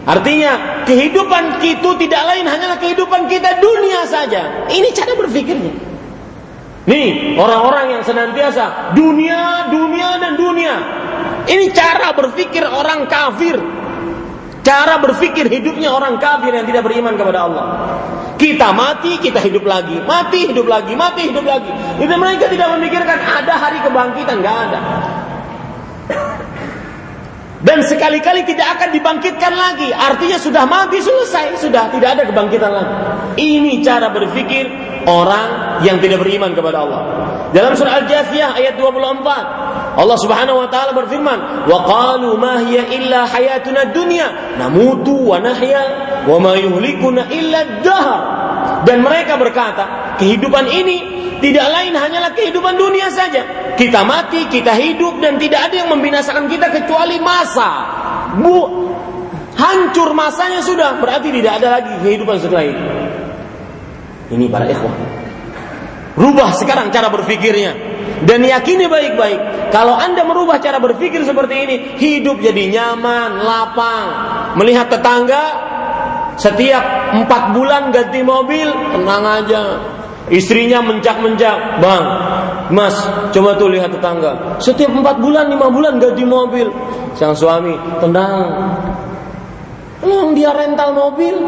Artinya kehidupan itu tidak lain hanyalah kehidupan kita dunia saja. Ini cara berpikirnya. Nih orang-orang yang senantiasa dunia, dunia dan dunia. Ini cara berpikir orang kafir. Cara berpikir hidupnya orang kafir yang tidak beriman kepada Allah. Kita mati, kita hidup lagi. Mati, hidup lagi. Mati, hidup lagi. Itu mereka tidak memikirkan ada hari kebangkitan. Nggak ada. Dan sekali-kali tidak akan dibangkitkan lagi. Artinya sudah mati, selesai. Sudah tidak ada kebangkitan lagi. Ini cara berpikir orang yang tidak beriman kepada Allah. Dalam surah Al-Jathiyah ayat 24, Allah Subhanahu wa taala berfirman, "Wa qalu ma hiya illa hayatuna dunya, namutu wa nahya wa ma yuhlikuna illa dahr." Dan mereka berkata, kehidupan ini tidak lain hanyalah kehidupan dunia saja. Kita mati, kita hidup dan tidak ada yang membinasakan kita kecuali masa. Bu, hancur masanya sudah, berarti tidak ada lagi kehidupan setelah itu. Ini para ikhwan. Rubah sekarang cara berpikirnya. Dan yakini baik-baik. Kalau anda merubah cara berpikir seperti ini. Hidup jadi nyaman, lapang. Melihat tetangga setiap empat bulan ganti mobil, tenang aja. Istrinya mencak-mencak, bang, mas, coba tuh lihat tetangga. Setiap empat bulan, lima bulan ganti mobil. Sang suami, tenang. Yang dia rental mobil.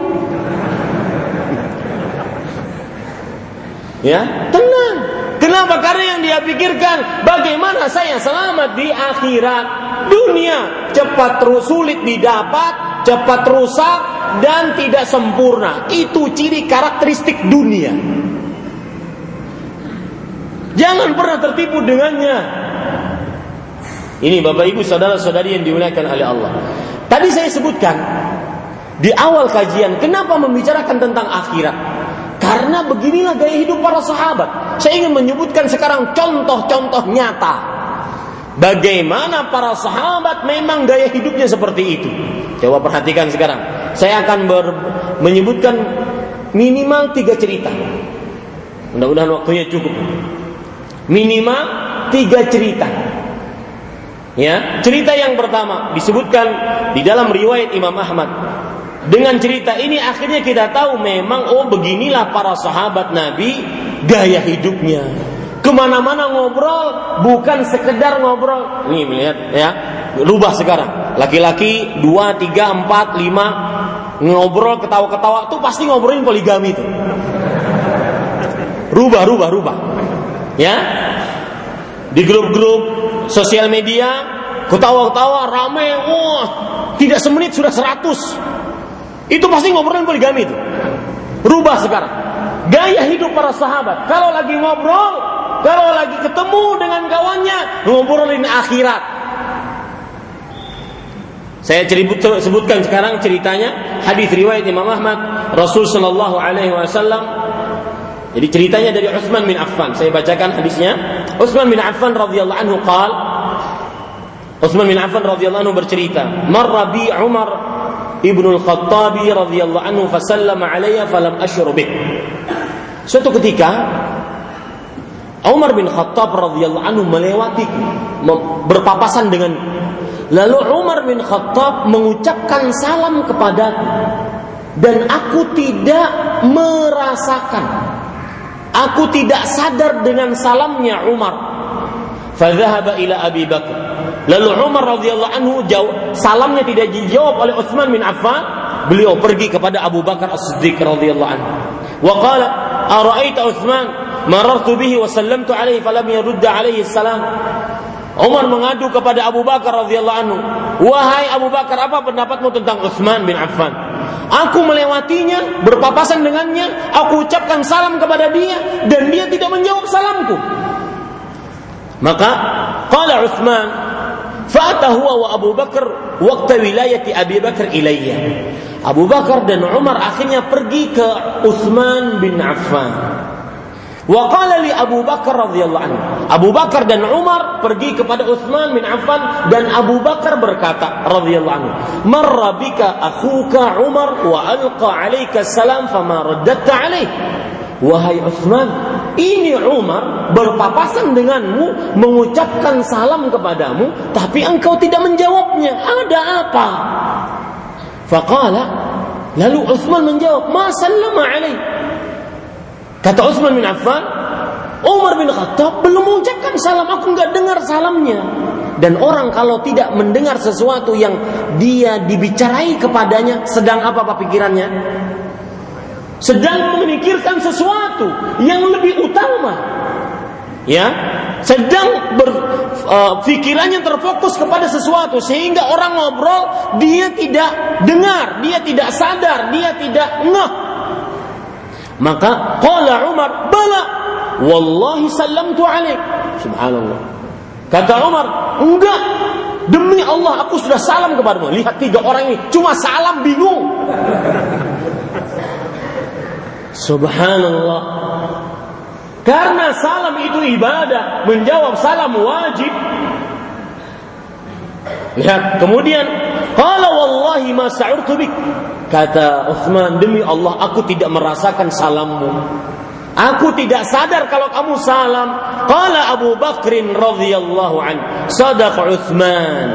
Ya, tenang. Kenapa? Karena yang dia pikirkan bagaimana saya selamat di akhirat. Dunia cepat terus sulit didapat, cepat rusak dan tidak sempurna. Itu ciri karakteristik dunia. Jangan pernah tertipu dengannya. Ini Bapak Ibu saudara-saudari yang dimuliakan oleh Allah. Tadi saya sebutkan di awal kajian kenapa membicarakan tentang akhirat? Karena beginilah gaya hidup para sahabat. Saya ingin menyebutkan sekarang contoh-contoh nyata. Bagaimana para sahabat memang gaya hidupnya seperti itu. Coba perhatikan sekarang. Saya akan ber, menyebutkan minimal tiga cerita. Mudah-mudahan waktunya cukup. Minimal tiga cerita. Ya, cerita yang pertama disebutkan di dalam riwayat Imam Ahmad. Dengan cerita ini akhirnya kita tahu memang oh beginilah para sahabat Nabi gaya hidupnya. Ke mana-mana ngobrol bukan sekedar ngobrol. Nih melihat ya, rubah sekarang. Laki-laki dua, tiga, empat, lima ngobrol ketawa-ketawa tuh pasti ngobrolin poligami itu. Rubah, rubah, rubah. Ya. Di grup-grup sosial media, ketawa-ketawa rame, wah, tidak semenit sudah seratus. Itu pasti ngobrolin poligami itu. Rubah sekarang. Gaya hidup para sahabat. Kalau lagi ngobrol, kalau lagi ketemu dengan kawannya, ngobrolin akhirat. Saya sebutkan sekarang ceritanya hadis riwayat Imam Ahmad Rasul Shallallahu Alaihi Wasallam jadi ceritanya dari Utsman bin Affan. Saya bacakan hadisnya. Utsman bin Affan radhiyallahu anhu qal Utsman bin Affan radhiyallahu anhu bercerita, "Marra bi Umar ibnu al-Khattabi radhiyallahu anhu fasallama alayya falam ashur bih." Suatu ketika Umar bin Khattab radhiyallahu anhu melewati berpapasan dengan Lalu Umar bin Khattab mengucapkan salam kepadaku dan aku tidak merasakan Aku tidak sadar dengan salamnya Umar. Fadhahaba ila Abi Bakar. Lalu Umar radhiyallahu anhu jawab, salamnya tidak dijawab oleh Utsman bin Affan. Beliau pergi kepada Abu Bakar As-Siddiq radhiyallahu anhu. Wa qala, "Ara'aita Utsman marartu bihi wa sallamtu alaihi falam yurda alaihi salam." Umar mengadu kepada Abu Bakar radhiyallahu anhu, "Wahai Abu Bakar, apa pendapatmu tentang Utsman bin Affan?" Aku melewatinya, berpapasan dengannya, aku ucapkan salam kepada dia dan dia tidak menjawab salamku. Maka qala Utsman fa'ata huwa wa Abu Bakar waktu wilayati Abi Bakar ilayya. Abu Bakar dan Umar akhirnya pergi ke Utsman bin Affan. Wa qala li Abu Bakar radhiyallahu anhu. Abu Bakar dan Umar pergi kepada Utsman bin Affan dan Abu Bakar berkata radhiyallahu anhu, "Marra bika akhuka Umar wa alqa alayka salam fama raddatta alayh." Wahai Utsman, ini Umar berpapasan denganmu mengucapkan salam kepadamu tapi engkau tidak menjawabnya. Ada apa? Faqala Lalu Utsman menjawab, "Ma sallama alaih." Kata Utsman bin Affan, Umar bin Khattab belum mengucapkan salam, aku nggak dengar salamnya. Dan orang kalau tidak mendengar sesuatu yang dia dibicarai kepadanya, sedang apa apa pikirannya? Sedang memikirkan sesuatu yang lebih utama. Ya, sedang ber, uh, pikirannya terfokus kepada sesuatu sehingga orang ngobrol dia tidak dengar, dia tidak sadar, dia tidak ngeh maka qala Umar, "Bala, wallahi sallamtu alaik." Subhanallah. Kata Umar, "Enggak. Demi Allah aku sudah salam kepadamu." Lihat tiga orang ini cuma salam bingung. Subhanallah. Karena salam itu ibadah, menjawab salam wajib. Lihat, kemudian qala wallahi ma sa'urtu bik. Kata Uthman, demi Allah aku tidak merasakan salammu. Aku tidak sadar kalau kamu salam. Qala Abu Bakrin radhiyallahu an. Sadaq Uthman.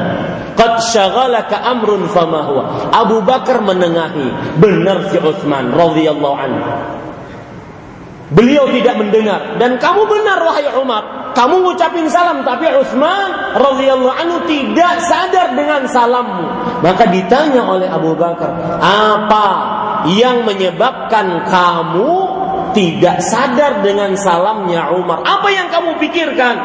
Qad syaghalaka amrun fama huwa. Abu Bakar menengahi. Benar si Uthman radhiyallahu an. Beliau tidak mendengar dan kamu benar wahai Umar. Kamu ngucapin salam tapi Utsman radhiyallahu anhu tidak sadar dengan salammu. Maka ditanya oleh Abu Bakar, "Apa yang menyebabkan kamu tidak sadar dengan salamnya Umar? Apa yang kamu pikirkan?"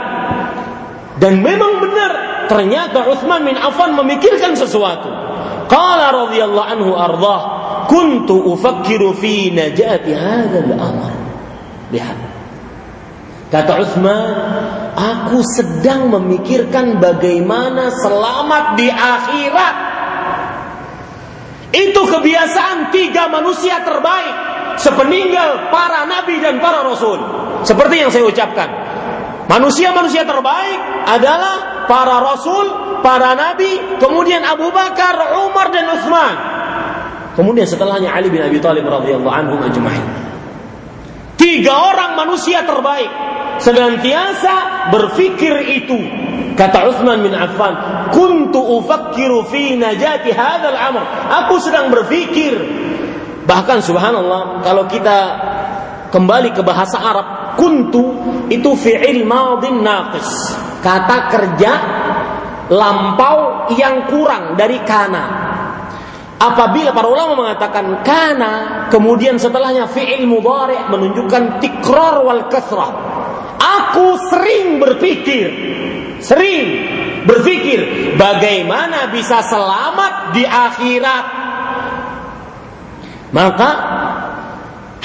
Dan memang benar, ternyata Utsman bin Affan memikirkan sesuatu. Qala radhiyallahu anhu ardah, "Kuntu ufakkiru fi najati hadzal amr." Lihat. Kata Uthman, aku sedang memikirkan bagaimana selamat di akhirat. Itu kebiasaan tiga manusia terbaik sepeninggal para nabi dan para rasul. Seperti yang saya ucapkan. Manusia-manusia terbaik adalah para rasul, para nabi, kemudian Abu Bakar, Umar dan Uthman. Kemudian setelahnya Ali bin Abi Thalib radhiyallahu anhu ajma'in. Tiga orang manusia terbaik senantiasa berfikir itu. Kata Uthman bin Affan, "Kuntu ufakkiru fi najati hadzal amr." Aku sedang berfikir. Bahkan subhanallah, kalau kita kembali ke bahasa Arab, kuntu itu fi'il madin naqis. Kata kerja lampau yang kurang dari kana. Apabila para ulama mengatakan kana kemudian setelahnya fi'il mudhari menunjukkan tikrar wal kasrah. Aku sering berpikir, sering berpikir bagaimana bisa selamat di akhirat. Maka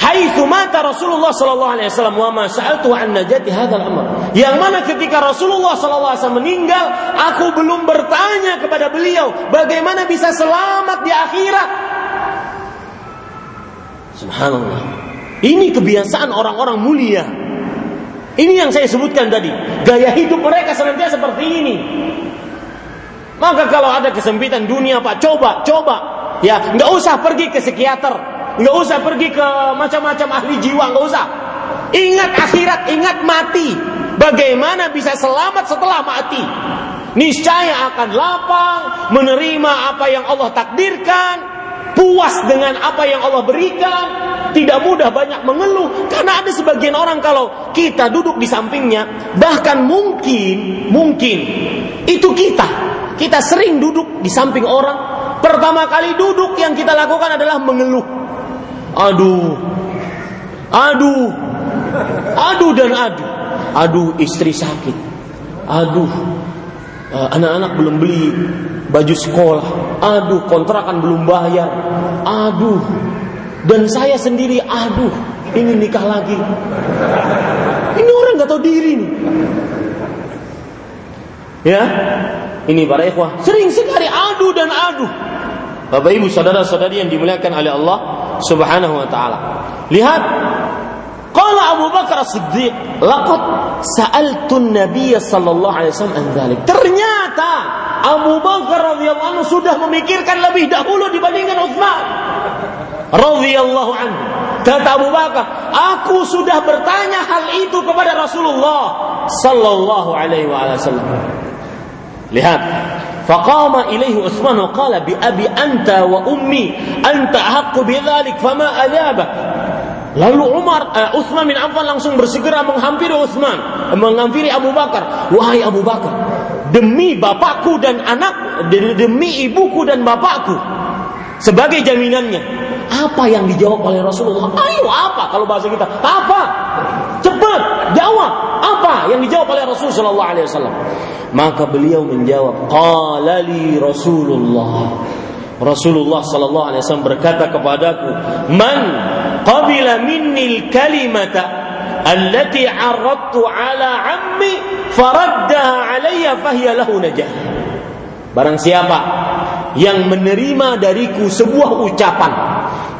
haitsu mata Rasulullah sallallahu alaihi wasallam wa ma sa'altu an najati hadzal amr. Yang mana ketika Rasulullah sallallahu alaihi wasallam meninggal, aku belum bertanya kepada beliau bagaimana bisa selamat di akhirat. Subhanallah. Ini kebiasaan orang-orang mulia. Ini yang saya sebutkan tadi. Gaya hidup mereka senantiasa seperti ini. Maka kalau ada kesempitan dunia, Pak, coba, coba. Ya, nggak usah pergi ke psikiater, Nggak usah pergi ke macam-macam ahli jiwa, nggak usah. Ingat akhirat, ingat mati. Bagaimana bisa selamat setelah mati? Niscaya akan lapang, menerima apa yang Allah takdirkan, puas dengan apa yang Allah berikan, tidak mudah banyak mengeluh karena ada sebagian orang kalau kita duduk di sampingnya, bahkan mungkin mungkin itu kita. Kita sering duduk di samping orang, pertama kali duduk yang kita lakukan adalah mengeluh. Aduh. Aduh. Aduh dan aduh. Aduh istri sakit. Aduh. Eh, anak-anak belum beli baju sekolah. Aduh, kontrakan belum bayar. Aduh. Dan saya sendiri, aduh, ini nikah lagi. Ini orang nggak tahu diri nih. Ya, ini para ikhwah sering sekali aduh dan aduh. Bapak Ibu saudara-saudari yang dimuliakan oleh Allah, Subhanahu wa taala. Lihat Qala Abu Bakar As-Siddiq, laqad sa'altu an-nabiy sallallahu alaihi wasallam an dhalik. Ternyata Abu Bakar radhiyallahu anhu sudah memikirkan lebih dahulu dibandingkan Utsman radhiyallahu anhu. Kata Abu Bakar, aku sudah bertanya hal itu kepada Rasulullah sallallahu alaihi wasallam. Lihat, فقام إليه عثمان وقال بأبي أنت وأمي أنت أحق بذلك فما أذابك Lalu Umar, uh, Utsman bin Affan langsung bersegera menghampiri Utsman, menghampiri Abu Bakar. Wahai Abu Bakar, demi bapakku dan anak, demi ibuku dan bapakku, sebagai jaminannya, apa yang dijawab oleh Rasulullah? Ayo apa kalau bahasa kita? Apa? Cepat jawab. Apa yang dijawab oleh Rasulullah SAW? Maka beliau menjawab, Qala li Rasulullah. Rasulullah sallallahu alaihi wasallam berkata kepadaku, "Man qabila minni kalimata allati 'aradtu 'ala 'ammi faraddaha 'alayya fahiya lahu najah." Barang siapa yang menerima dariku sebuah ucapan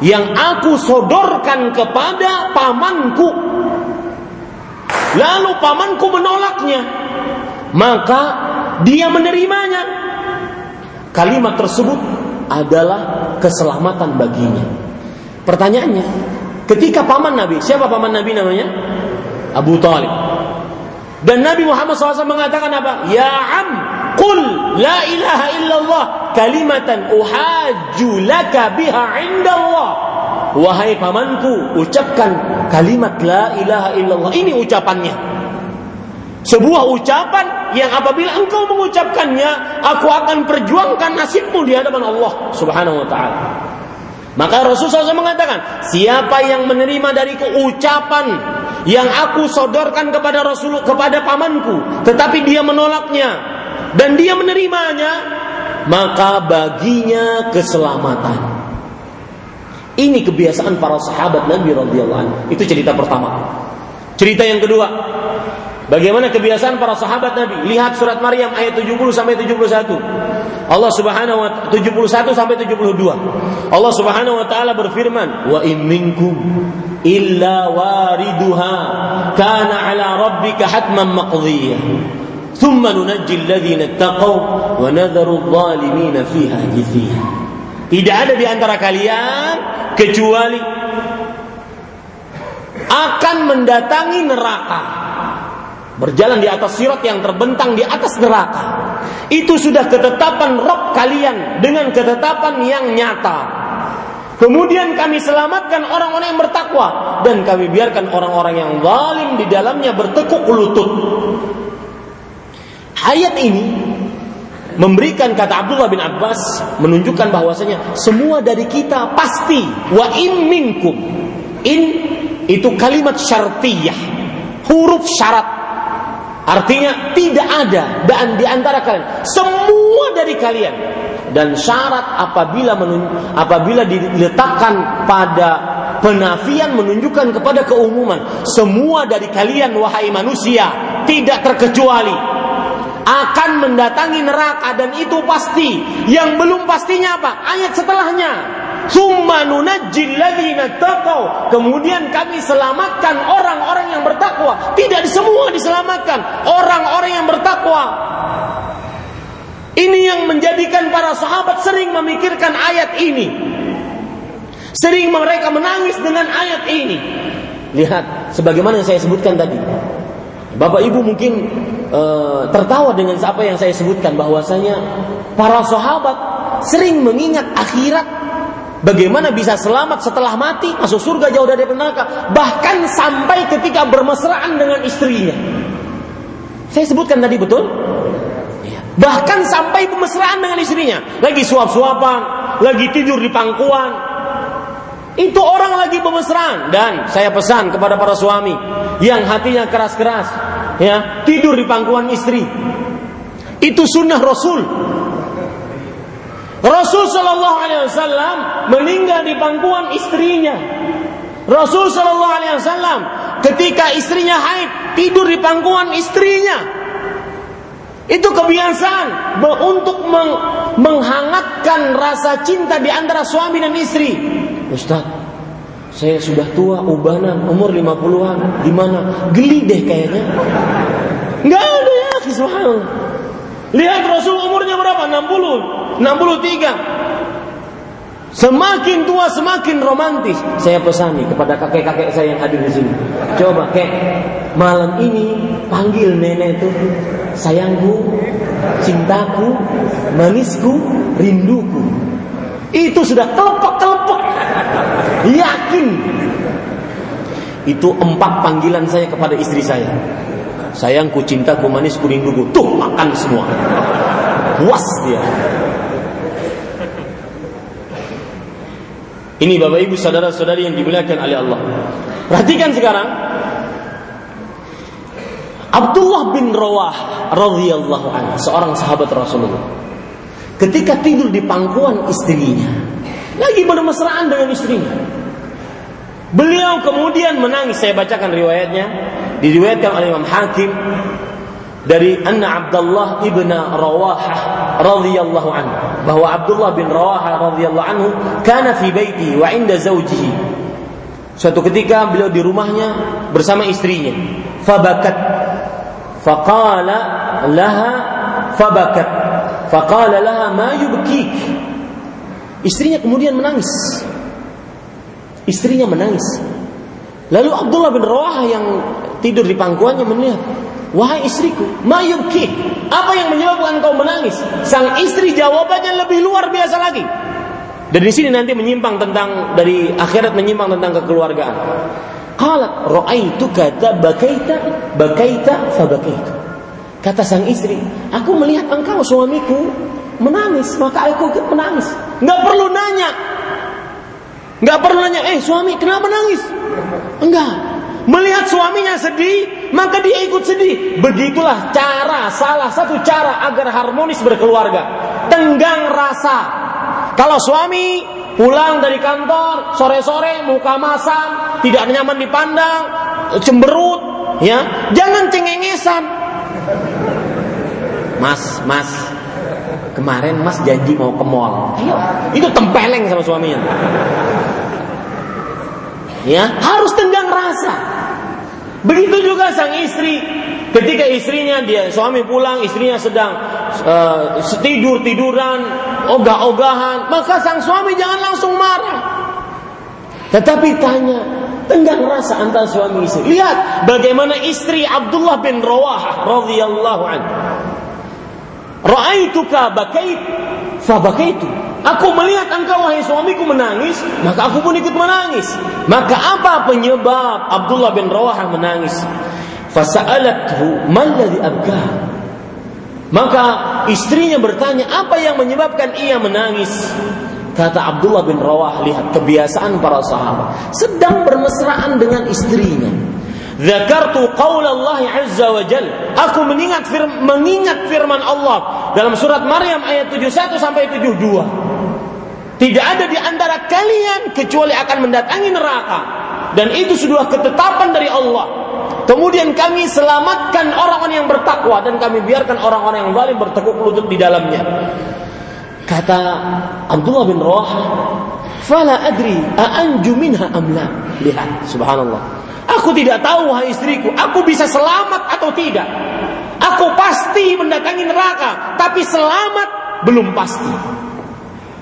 yang aku sodorkan kepada pamanku lalu pamanku menolaknya maka dia menerimanya kalimat tersebut adalah keselamatan baginya pertanyaannya ketika paman Nabi, siapa paman Nabi namanya? Abu Talib. Dan Nabi Muhammad SAW mengatakan apa? Ya am, qul la ilaha illallah kalimatan uhajju laka biha indallah. Wahai pamanku, ucapkan kalimat la ilaha illallah. Ini ucapannya. Sebuah ucapan yang apabila engkau mengucapkannya, aku akan perjuangkan nasibmu di hadapan Allah Subhanahu wa taala. Maka Rasulullah SAW mengatakan, siapa yang menerima dari ucapan yang aku sodorkan kepada Rasul kepada pamanku, tetapi dia menolaknya dan dia menerimanya, maka baginya keselamatan. Ini kebiasaan para sahabat Nabi radhiyallahu anhu. Itu cerita pertama. Cerita yang kedua, Bagaimana kebiasaan para sahabat Nabi? Lihat surat Maryam ayat 70 sampai 71. Allah Subhanahu wa 71 sampai 72. Allah Subhanahu wa taala berfirman, "Wa in minkum illa wariduha kana 'ala rabbika hatman maqdiyya." ثم ننجي الذين اتقوا ونذر الظالمين فيها جثيا tidak ada di antara kalian kecuali akan mendatangi neraka berjalan di atas sirat yang terbentang di atas neraka. Itu sudah ketetapan Rob kalian dengan ketetapan yang nyata. Kemudian kami selamatkan orang-orang yang bertakwa dan kami biarkan orang-orang yang zalim di dalamnya bertekuk lutut. Ayat ini memberikan kata Abdullah bin Abbas menunjukkan bahwasanya semua dari kita pasti wa in minkum. In itu kalimat syartiyah huruf syarat. Artinya tidak ada dan di antara kalian semua dari kalian. Dan syarat apabila menun, apabila diletakkan pada penafian menunjukkan kepada keumuman semua dari kalian wahai manusia tidak terkecuali akan mendatangi neraka dan itu pasti yang belum pastinya apa ayat setelahnya. Kemudian kami selamatkan orang-orang yang bertakwa. Tidak semua diselamatkan, orang-orang yang bertakwa. Ini yang menjadikan para sahabat sering memikirkan ayat ini. Sering mereka menangis dengan ayat ini. Lihat, sebagaimana yang saya sebutkan tadi. Bapak Ibu mungkin uh, tertawa dengan apa yang saya sebutkan bahwasanya para sahabat sering mengingat akhirat Bagaimana bisa selamat setelah mati, masuk surga jauh dari neraka, bahkan sampai ketika bermesraan dengan istrinya. Saya sebutkan tadi betul? Iya. Bahkan sampai bermesraan dengan istrinya, lagi suap-suapan, lagi tidur di pangkuan. Itu orang lagi bermesraan dan saya pesan kepada para suami yang hatinya keras-keras, ya tidur di pangkuan istri. Itu sunnah Rasul Rasul Shallallahu Alaihi Wasallam meninggal di pangkuan istrinya. Rasul Shallallahu Alaihi Wasallam ketika istrinya haid tidur di pangkuan istrinya. Itu kebiasaan untuk meng menghangatkan rasa cinta di antara suami dan istri. Ustaz, saya sudah tua, ubanan, umur 50-an. Gimana? Geli deh kayaknya. Enggak ada ya, subhanallah. Lihat Rasul umurnya berapa? 60. 63. Semakin tua semakin romantis. Saya pesani kepada kakek-kakek saya yang hadir di sini. Coba kek, malam ini panggil nenek itu sayangku, cintaku, manisku, rinduku. Itu sudah kelepek-kelepek. Yakin. Itu empat panggilan saya kepada istri saya. Sayangku, cintaku, manisku, rinduku. Tuh makan semua. Puas dia. Ini Bapak Ibu saudara-saudari yang dimuliakan oleh Allah. Perhatikan sekarang Abdullah bin Rawah radhiyallahu anhu, seorang sahabat Rasulullah. Ketika tidur di pangkuan istrinya, lagi bermesraan dengan istrinya. Beliau kemudian menangis. Saya bacakan riwayatnya. Diriwayatkan oleh Imam Hakim dari anna Abdullah ibn Rawahah radhiyallahu anhu bahwa Abdullah bin Rawahah radhiyallahu anhu kana fi baiti wa inda zawjihi. Suatu ketika beliau di rumahnya bersama istrinya. Fabakat. Faqala laha fabakat. Faqala laha ma yubkik? Istrinya kemudian menangis istrinya menangis Lalu Abdullah bin Rawah yang tidur di pangkuannya melihat, Wahai istriku, mayuki, apa yang menyebabkan kau menangis? Sang istri jawabannya lebih luar biasa lagi. Dan di sini nanti menyimpang tentang dari akhirat menyimpang tentang kekeluargaan. Qalat ra'aitu kata bakaita bakaita fabakaitu. Kata sang istri, aku melihat engkau suamiku menangis, maka aku menangis. Enggak perlu nanya. Enggak perlu nanya, "Eh, suami, kenapa nangis?" Enggak. Melihat suaminya sedih, maka dia ikut sedih. Begitulah cara, salah satu cara agar harmonis berkeluarga. Tenggang rasa. Kalau suami pulang dari kantor sore-sore muka masam, tidak nyaman dipandang, cemberut, ya, jangan cengengesan. Mas, mas, kemarin mas janji mau ke mall. Ayo, itu tempeleng sama suaminya. Ya, harus tenggang rasa. Begitu juga sang istri, ketika istrinya dia suami pulang, istrinya sedang uh, tidur tiduran, ogah-ogahan, maka sang suami jangan langsung marah. Tetapi tanya, tenggang rasa antara suami istri. Lihat bagaimana istri Abdullah bin Rawahah radhiyallahu anhu. Ra'aituka bakait fa bakaitu. Aku melihat engkau wahai suamiku menangis, maka aku pun ikut menangis. Maka apa penyebab Abdullah bin Rawahah menangis? Fasa'alathu man ladzi abka. Maka istrinya bertanya, apa yang menyebabkan ia menangis? Kata Abdullah bin Rawah, lihat kebiasaan para sahabat. Sedang bermesraan dengan istrinya. Zakartu Allah Azza wa Jal. Aku mengingat, firman, mengingat firman Allah dalam surat Maryam ayat 71 sampai 72. Tidak ada di antara kalian kecuali akan mendatangi neraka. Dan itu sudah ketetapan dari Allah. Kemudian kami selamatkan orang-orang yang bertakwa dan kami biarkan orang-orang yang zalim bertekuk lutut di dalamnya. Kata Abdullah bin Rawah, "Fala adri aanju minha am la?" Lihat, subhanallah. Aku tidak tahu wahai istriku, aku bisa selamat atau tidak. Aku pasti mendatangi neraka, tapi selamat belum pasti.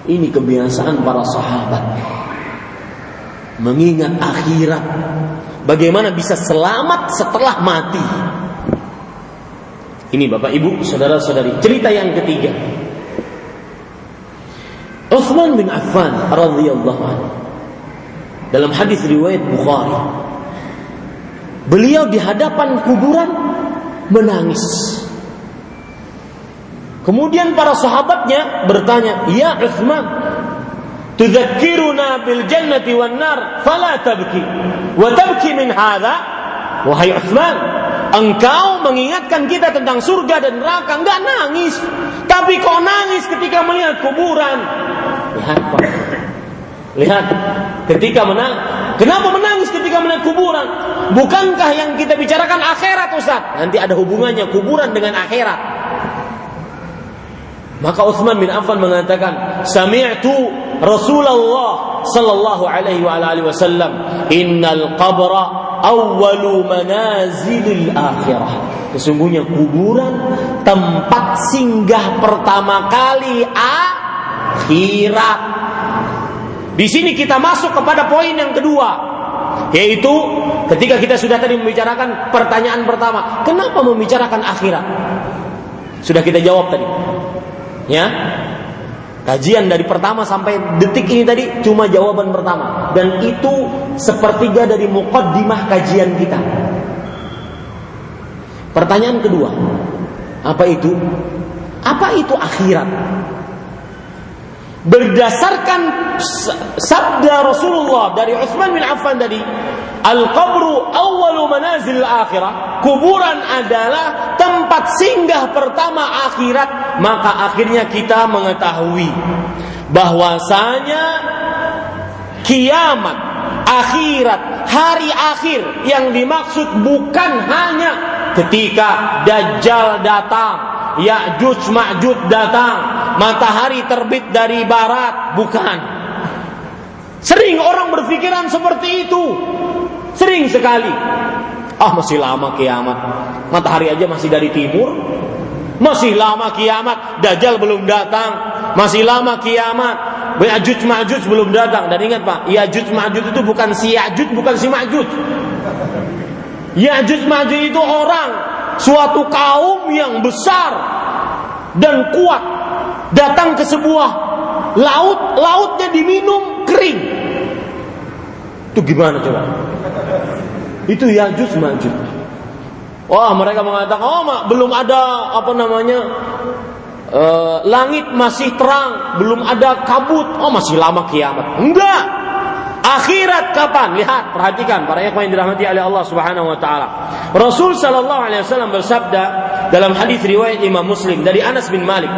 Ini kebiasaan para sahabat. Mengingat akhirat. Bagaimana bisa selamat setelah mati. Ini Bapak Ibu, saudara-saudari, cerita yang ketiga. Uthman bin Affan radhiyallahu anhu dalam hadis riwayat Bukhari beliau di hadapan kuburan menangis Kemudian para sahabatnya bertanya, "Ya Utsman, tudzakkiruna bil jannati wan nar fala tabki wa tabki min hadha?" Wahai Utsman, engkau mengingatkan kita tentang surga dan neraka, enggak nangis. Tapi kau nangis ketika melihat kuburan. Lihat, Pak. Lihat, ketika menang, kenapa menangis ketika melihat kuburan? Bukankah yang kita bicarakan akhirat, Ustaz? Nanti ada hubungannya kuburan dengan akhirat. Maka Utsman bin Affan mengatakan, "Sami'tu Rasulullah sallallahu alaihi wa alihi wasallam, innal qabra awwalu manazilil akhirah." Sesungguhnya kuburan tempat singgah pertama kali akhirat. Di sini kita masuk kepada poin yang kedua, yaitu ketika kita sudah tadi membicarakan pertanyaan pertama, kenapa membicarakan akhirat? Sudah kita jawab tadi. Ya. Kajian dari pertama sampai detik ini tadi cuma jawaban pertama dan itu sepertiga dari mukaddimah kajian kita. Pertanyaan kedua, apa itu? Apa itu akhirat? Berdasarkan sabda Rasulullah dari Utsman bin Affan tadi, Al-qabru awwalu manazil akhirah. Kuburan adalah tempat singgah pertama akhirat. Maka akhirnya kita mengetahui bahwasanya kiamat, akhirat, hari akhir yang dimaksud bukan hanya ketika Dajjal datang, Ya'juj Ma'juj datang, matahari terbit dari barat, bukan. Sering orang berpikiran seperti itu. Sering sekali. Ah masih lama kiamat. Matahari aja masih dari timur. Masih lama kiamat. Dajjal belum datang. Masih lama kiamat. Ya'juj Ma'juj belum datang dan ingat Pak, Ya'juj Ma'juj itu bukan si Ya'juj, bukan si Ma'juj. Ya'juj Ma'juj itu orang suatu kaum yang besar dan kuat datang ke sebuah laut, lautnya diminum kering. Itu gimana coba? Itu Ya'juj Ma'juj. Wah, mereka mengatakan, "Oh, mak, belum ada apa namanya? Uh, langit masih terang, belum ada kabut. Oh, masih lama kiamat." Enggak. Akhirat kapan? Lihat, perhatikan para ikhwan yang dirahmati oleh Allah Subhanahu wa taala. Rasul sallallahu alaihi wasallam bersabda dalam hadis riwayat Imam Muslim dari Anas bin Malik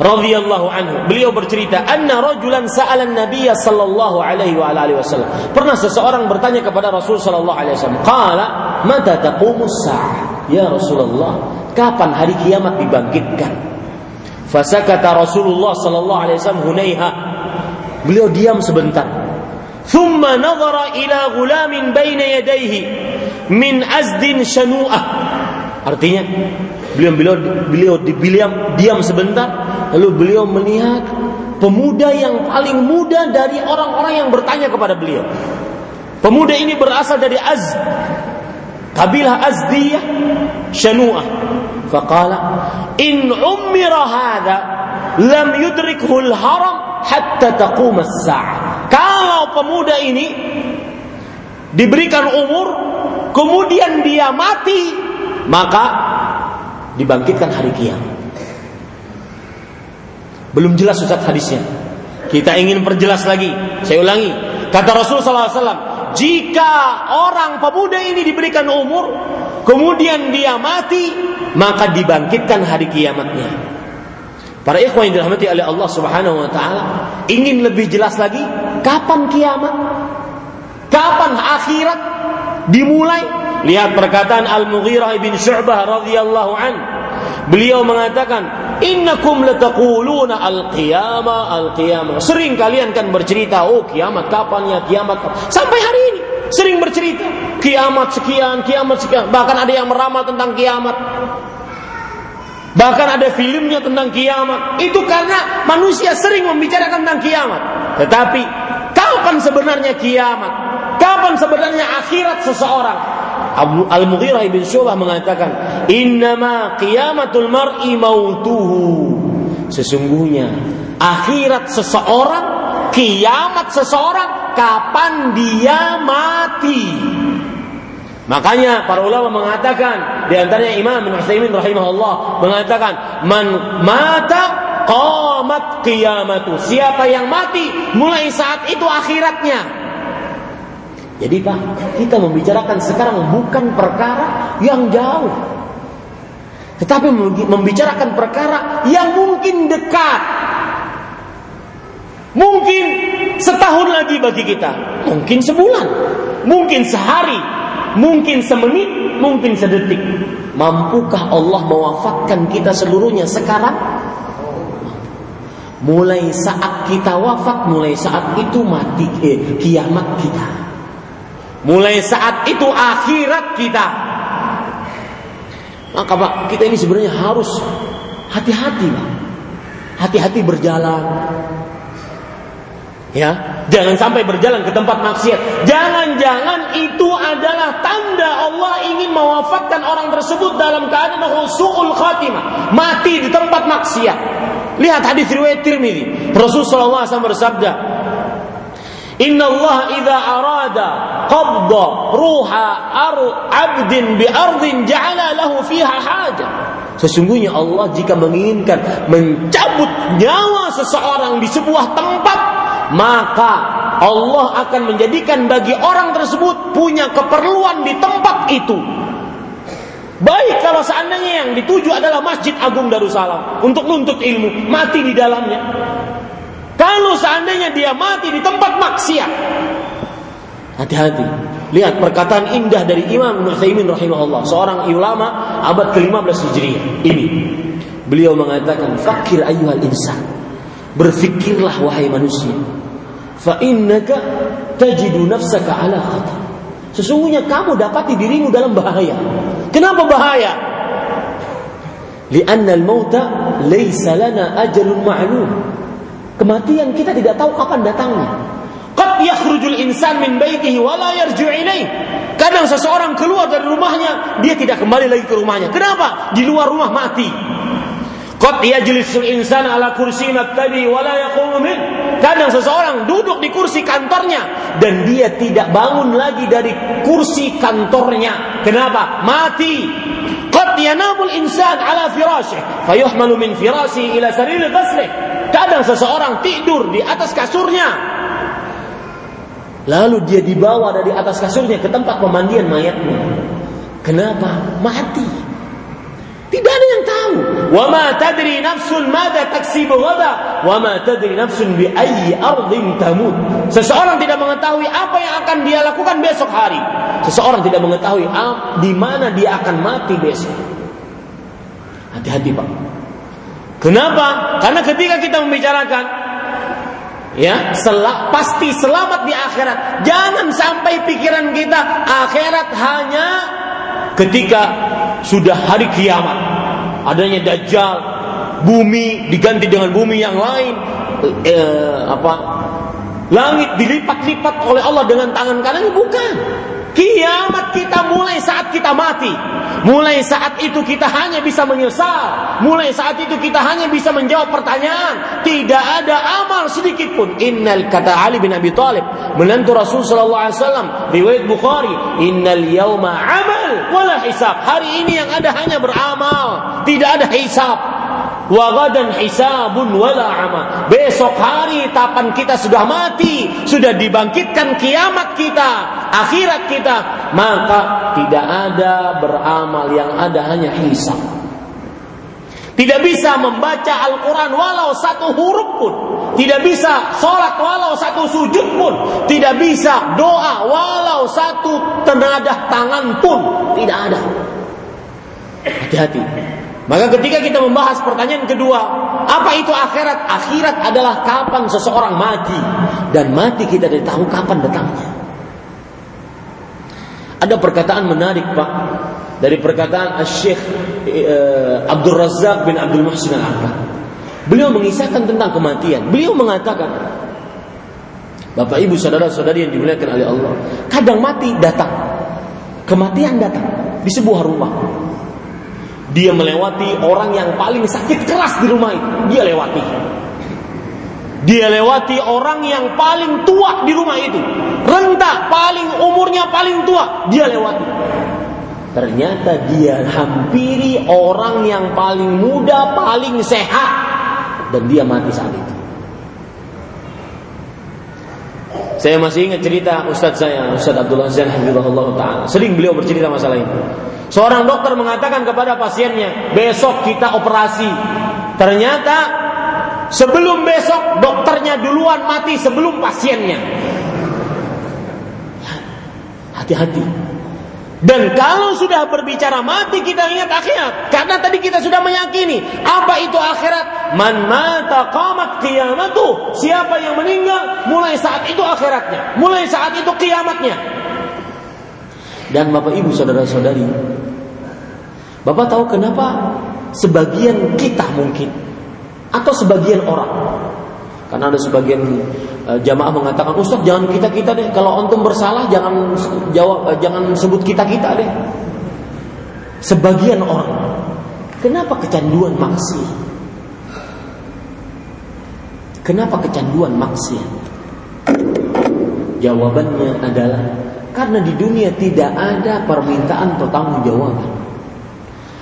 radhiyallahu anhu. Beliau bercerita, "Anna rajulan sa'ala an-nabiy sallallahu alaihi wa alihi wasallam." Pernah seseorang bertanya kepada Rasul sallallahu alaihi wasallam, "Qala, mata taqumus sa'ah?" Ya Rasulullah, kapan hari kiamat dibangkitkan? Fasakata Rasulullah sallallahu alaihi wasallam hunaiha. Beliau diam sebentar. Thumma nadhara ila gulamin baina yadayhi min azdin shanu'ah. Artinya beliau beliau beliau beliau diam sebentar Lalu beliau melihat pemuda yang paling muda dari orang-orang yang bertanya kepada beliau. Pemuda ini berasal dari Az, kabilah Azdiyah, Shanu'ah. Faqala, in umira hadha lam yudrikhu al-haram hatta taqum as-sa'ah. Kalau pemuda ini diberikan umur, kemudian dia mati, maka dibangkitkan hari kiamat. Belum jelas Ustaz hadisnya. Kita ingin perjelas lagi. Saya ulangi. Kata Rasulullah SAW, jika orang pemuda ini diberikan umur, kemudian dia mati, maka dibangkitkan hari kiamatnya. Para ikhwan yang dirahmati oleh Allah Subhanahu wa taala, ingin lebih jelas lagi kapan kiamat? Kapan akhirat dimulai? Lihat perkataan Al-Mughirah bin Syu'bah radhiyallahu an. Beliau mengatakan, Innakum lataquluna al-qiyamah al-qiyamah. Sering kalian kan bercerita, oh kiamat kapan ya, kiamat. Sampai hari ini sering bercerita, kiamat sekian, kiamat sekian. Bahkan ada yang meramal tentang kiamat. Bahkan ada filmnya tentang kiamat. Itu karena manusia sering membicarakan tentang kiamat. Tetapi kapan sebenarnya kiamat? Kapan sebenarnya akhirat seseorang? Al-Mughirah bin Syubah mengatakan, "Innama qiyamatul mar'i mautuhu." Sesungguhnya akhirat seseorang, kiamat seseorang kapan dia mati. Makanya para ulama mengatakan di antaranya Imam Ibnu Utsaimin rahimahullah mengatakan man mata qamat qiyamatu. Siapa yang mati mulai saat itu akhiratnya. Jadi Pak, kita membicarakan sekarang bukan perkara yang jauh. Tetapi membicarakan perkara yang mungkin dekat. Mungkin setahun lagi bagi kita. Mungkin sebulan. Mungkin sehari. Mungkin semenit. Mungkin sedetik. Mampukah Allah mewafatkan kita seluruhnya sekarang? Mulai saat kita wafat, mulai saat itu mati eh, kiamat kita. Mulai saat itu akhirat kita. Maka Pak, kita ini sebenarnya harus hati-hati. Hati-hati berjalan. Ya, jangan sampai berjalan ke tempat maksiat. Jangan-jangan itu adalah tanda Allah ingin mewafatkan orang tersebut dalam keadaan suul khatimah, mati di tempat maksiat. Lihat hadis riwayat Tirmidzi. Rasulullah SAW bersabda, Inna Allah idza arada qabda ruha aru abdin bi ardin ja'ala lahu fiha haja. Sesungguhnya Allah jika menginginkan mencabut nyawa seseorang di sebuah tempat, maka Allah akan menjadikan bagi orang tersebut punya keperluan di tempat itu. Baik kalau seandainya yang dituju adalah Masjid Agung Darussalam untuk nuntut ilmu, mati di dalamnya. Kalau seandainya dia mati di tempat maksiat, hati-hati. Lihat perkataan indah dari Imam Nu'thaimin rahimahullah, seorang ulama abad ke-15 Hijriah. Ini beliau mengatakan, "Fakir ayyuhal insan." Berfikirlah wahai manusia. Fa innaka tajidu nafsaka ala khatar. Sesungguhnya kamu dapati dirimu dalam bahaya. Kenapa bahaya? Lianna al-mauta laysa lana ajalun ma'lum. Kematian kita tidak tahu kapan datangnya. Qad yakhrujul insan min baitihi wa la yarji'u ilaih. Kadang seseorang keluar dari rumahnya, dia tidak kembali lagi ke rumahnya. Kenapa? Di luar rumah mati. Qad yajlisul insan ala kursi maktabi wa la yaqumu min. Kadang seseorang duduk di kursi kantornya dan dia tidak bangun lagi dari kursi kantornya. Kenapa? Mati. Qad yanamul insan ala firashih fayuhmalu min firashi ila sarir ghaslih. Kadang seseorang tidur di atas kasurnya. Lalu dia dibawa dari atas kasurnya ke tempat pemandian mayatnya. Kenapa? Mati. Tidak ada yang tahu. Wa ma tadri nafsun madza taksibu ghada wa ma tadri nafsun bi ayyi ardin tamut. Seseorang tidak mengetahui apa yang akan dia lakukan besok hari. Seseorang tidak mengetahui di mana dia akan mati besok. Hati-hati, Pak. Kenapa? Karena ketika kita membicarakan ya sel pasti selamat di akhirat. Jangan sampai pikiran kita akhirat hanya ketika sudah hari kiamat. Adanya dajjal, bumi diganti dengan bumi yang lain, eh, apa? Langit dilipat-lipat oleh Allah dengan tangan kanan bukan. Kiamat kita mulai saat kita mati. Mulai saat itu kita hanya bisa menyesal. Mulai saat itu kita hanya bisa menjawab pertanyaan. Tidak ada amal sedikit pun. Innal kata Ali bin Abi Thalib menantu Rasul sallallahu alaihi wasallam riwayat Bukhari, innal yauma amal wala hisab. Hari ini yang ada hanya beramal, tidak ada hisab. Wa gadan hisabun wala amal. Besok hari tapan kita sudah mati, sudah dibangkitkan kiamat kita, akhirat kita, maka tidak ada beramal yang ada hanya hisab. Tidak bisa membaca Al-Quran walau satu huruf pun. Tidak bisa sholat walau satu sujud pun. Tidak bisa doa walau satu tenadah tangan pun. Tidak ada. Hati-hati. Maka ketika kita membahas pertanyaan kedua, apa itu akhirat? Akhirat adalah kapan seseorang mati dan mati kita tidak tahu kapan datangnya. Ada perkataan menarik Pak dari perkataan Syekh uh, Abdul Razak bin Abdul Muhsin Al Beliau mengisahkan tentang kematian. Beliau mengatakan, Bapak Ibu saudara-saudari yang dimuliakan oleh Allah, kadang mati datang. Kematian datang di sebuah rumah. Dia melewati orang yang paling sakit keras di rumah itu. Dia lewati. Dia lewati orang yang paling tua di rumah itu. Renta paling umurnya paling tua. Dia lewati. Ternyata dia hampiri orang yang paling muda, paling sehat. Dan dia mati saat itu. Saya masih ingat cerita Ustadz saya, Ustadz Abdullah Zain Ta'ala. Sering beliau bercerita masalah ini. Seorang dokter mengatakan kepada pasiennya, besok kita operasi. Ternyata sebelum besok dokternya duluan mati sebelum pasiennya. Hati-hati. Dan kalau sudah berbicara mati kita ingat akhirat. Karena tadi kita sudah meyakini apa itu akhirat. Man mata qamat qiyamatu. Siapa yang meninggal mulai saat itu akhiratnya. Mulai saat itu kiamatnya. Dan Bapak Ibu saudara-saudari, Bapak tahu kenapa sebagian kita mungkin atau sebagian orang? Karena ada sebagian uh, jamaah mengatakan Ustaz jangan kita kita deh. Kalau antum bersalah jangan jawab uh, jangan sebut kita kita deh. Sebagian orang kenapa kecanduan maksiat? Kenapa kecanduan maksiat? Jawabannya adalah karena di dunia tidak ada permintaan pertanggungjawaban.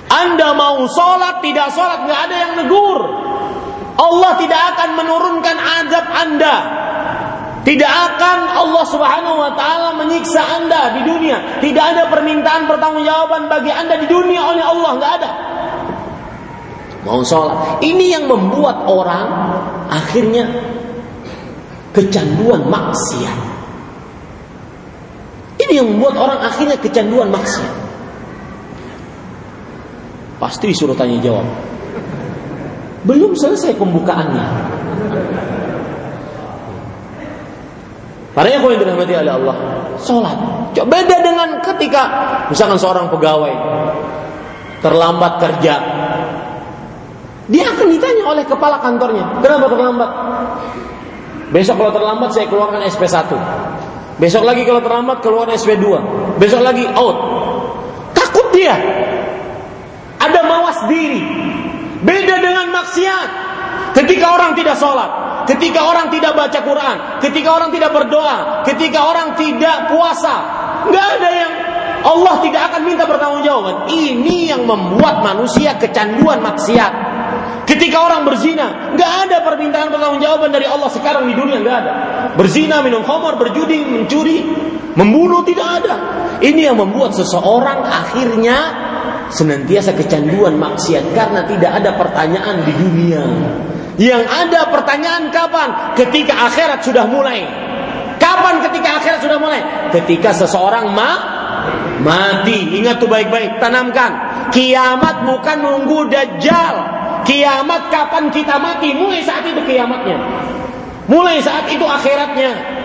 Anda mau sholat, tidak sholat, nggak ada yang negur. Allah tidak akan menurunkan azab Anda. Tidak akan Allah Subhanahu wa taala menyiksa Anda di dunia. Tidak ada permintaan pertanggungjawaban bagi Anda di dunia oleh Allah, nggak ada. Mau sholat. Ini yang membuat orang akhirnya kecanduan maksiat. Ini yang membuat orang akhirnya kecanduan maksiat. Pasti disuruh tanya jawab. Belum selesai pembukaannya. Para yang yang dirahmati oleh Allah, sholat. Coba beda dengan ketika misalkan seorang pegawai terlambat kerja, Dia akan ditanya oleh kepala kantornya, kenapa terlambat? Besok kalau terlambat saya keluarkan SP1. Besok lagi kalau terlambat keluarkan SP2. Besok lagi out. Takut dia. Ada mawas diri. Beda dengan maksiat. Ketika orang tidak sholat, ketika orang tidak baca Quran, ketika orang tidak berdoa, ketika orang tidak puasa, nggak ada yang Allah tidak akan minta pertanggungjawaban. Ini yang membuat manusia kecanduan maksiat. Ketika orang berzina, nggak ada permintaan pertanggungjawaban dari Allah sekarang di dunia nggak ada. Berzina, minum khamar, berjudi, mencuri, membunuh tidak ada. Ini yang membuat seseorang akhirnya senantiasa kecanduan maksiat karena tidak ada pertanyaan di dunia. Yang ada pertanyaan kapan? Ketika akhirat sudah mulai. Kapan ketika akhirat sudah mulai? Ketika seseorang ma mati. Ingat tuh baik-baik, tanamkan. Kiamat bukan nunggu dajjal. Kiamat kapan kita mati? Mulai saat itu kiamatnya. Mulai saat itu akhiratnya.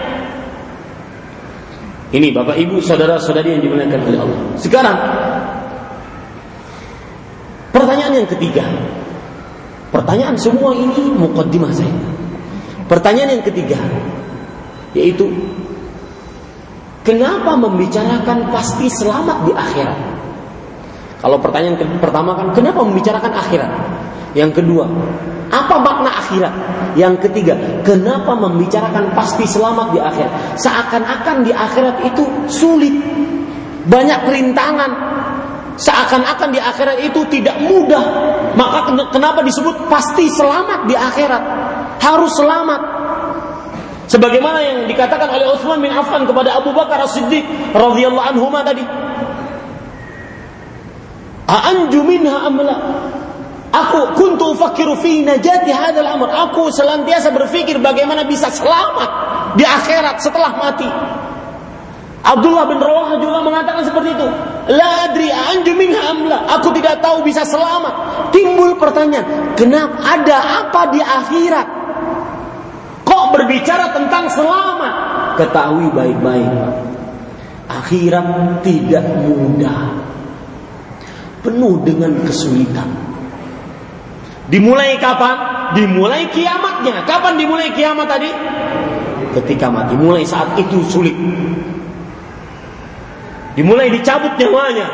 Ini Bapak Ibu, saudara-saudari yang dimuliakan oleh Allah. Sekarang pertanyaan yang ketiga. Pertanyaan semua ini mukaddimah saya. Pertanyaan yang ketiga yaitu kenapa membicarakan pasti selamat di akhirat? Kalau pertanyaan pertama kan kenapa membicarakan akhirat? Yang kedua, apa makna akhirat? Yang ketiga, kenapa membicarakan pasti selamat di akhirat? Seakan-akan di akhirat itu sulit. Banyak rintangan, Seakan-akan di akhirat itu tidak mudah. Maka kenapa disebut pasti selamat di akhirat? Harus selamat. Sebagaimana yang dikatakan oleh Utsman bin Affan kepada Abu Bakar As-Siddiq radhiyallahu anhu tadi. Aanju minha amla? Aku kuntu ufakiru fi najati hadzal amr. Aku selantiasa berpikir bagaimana bisa selamat di akhirat setelah mati. Abdullah bin Rawaha juga mengatakan seperti itu. La adri anju minha amla. Aku tidak tahu bisa selamat. Timbul pertanyaan, kenapa ada apa di akhirat? Kok berbicara tentang selamat? Ketahui baik-baik. Akhirat tidak mudah. Penuh dengan kesulitan. Dimulai kapan? Dimulai kiamatnya. Kapan dimulai kiamat tadi? Ketika mati. Mulai saat itu sulit. Dimulai dicabut nyawanya.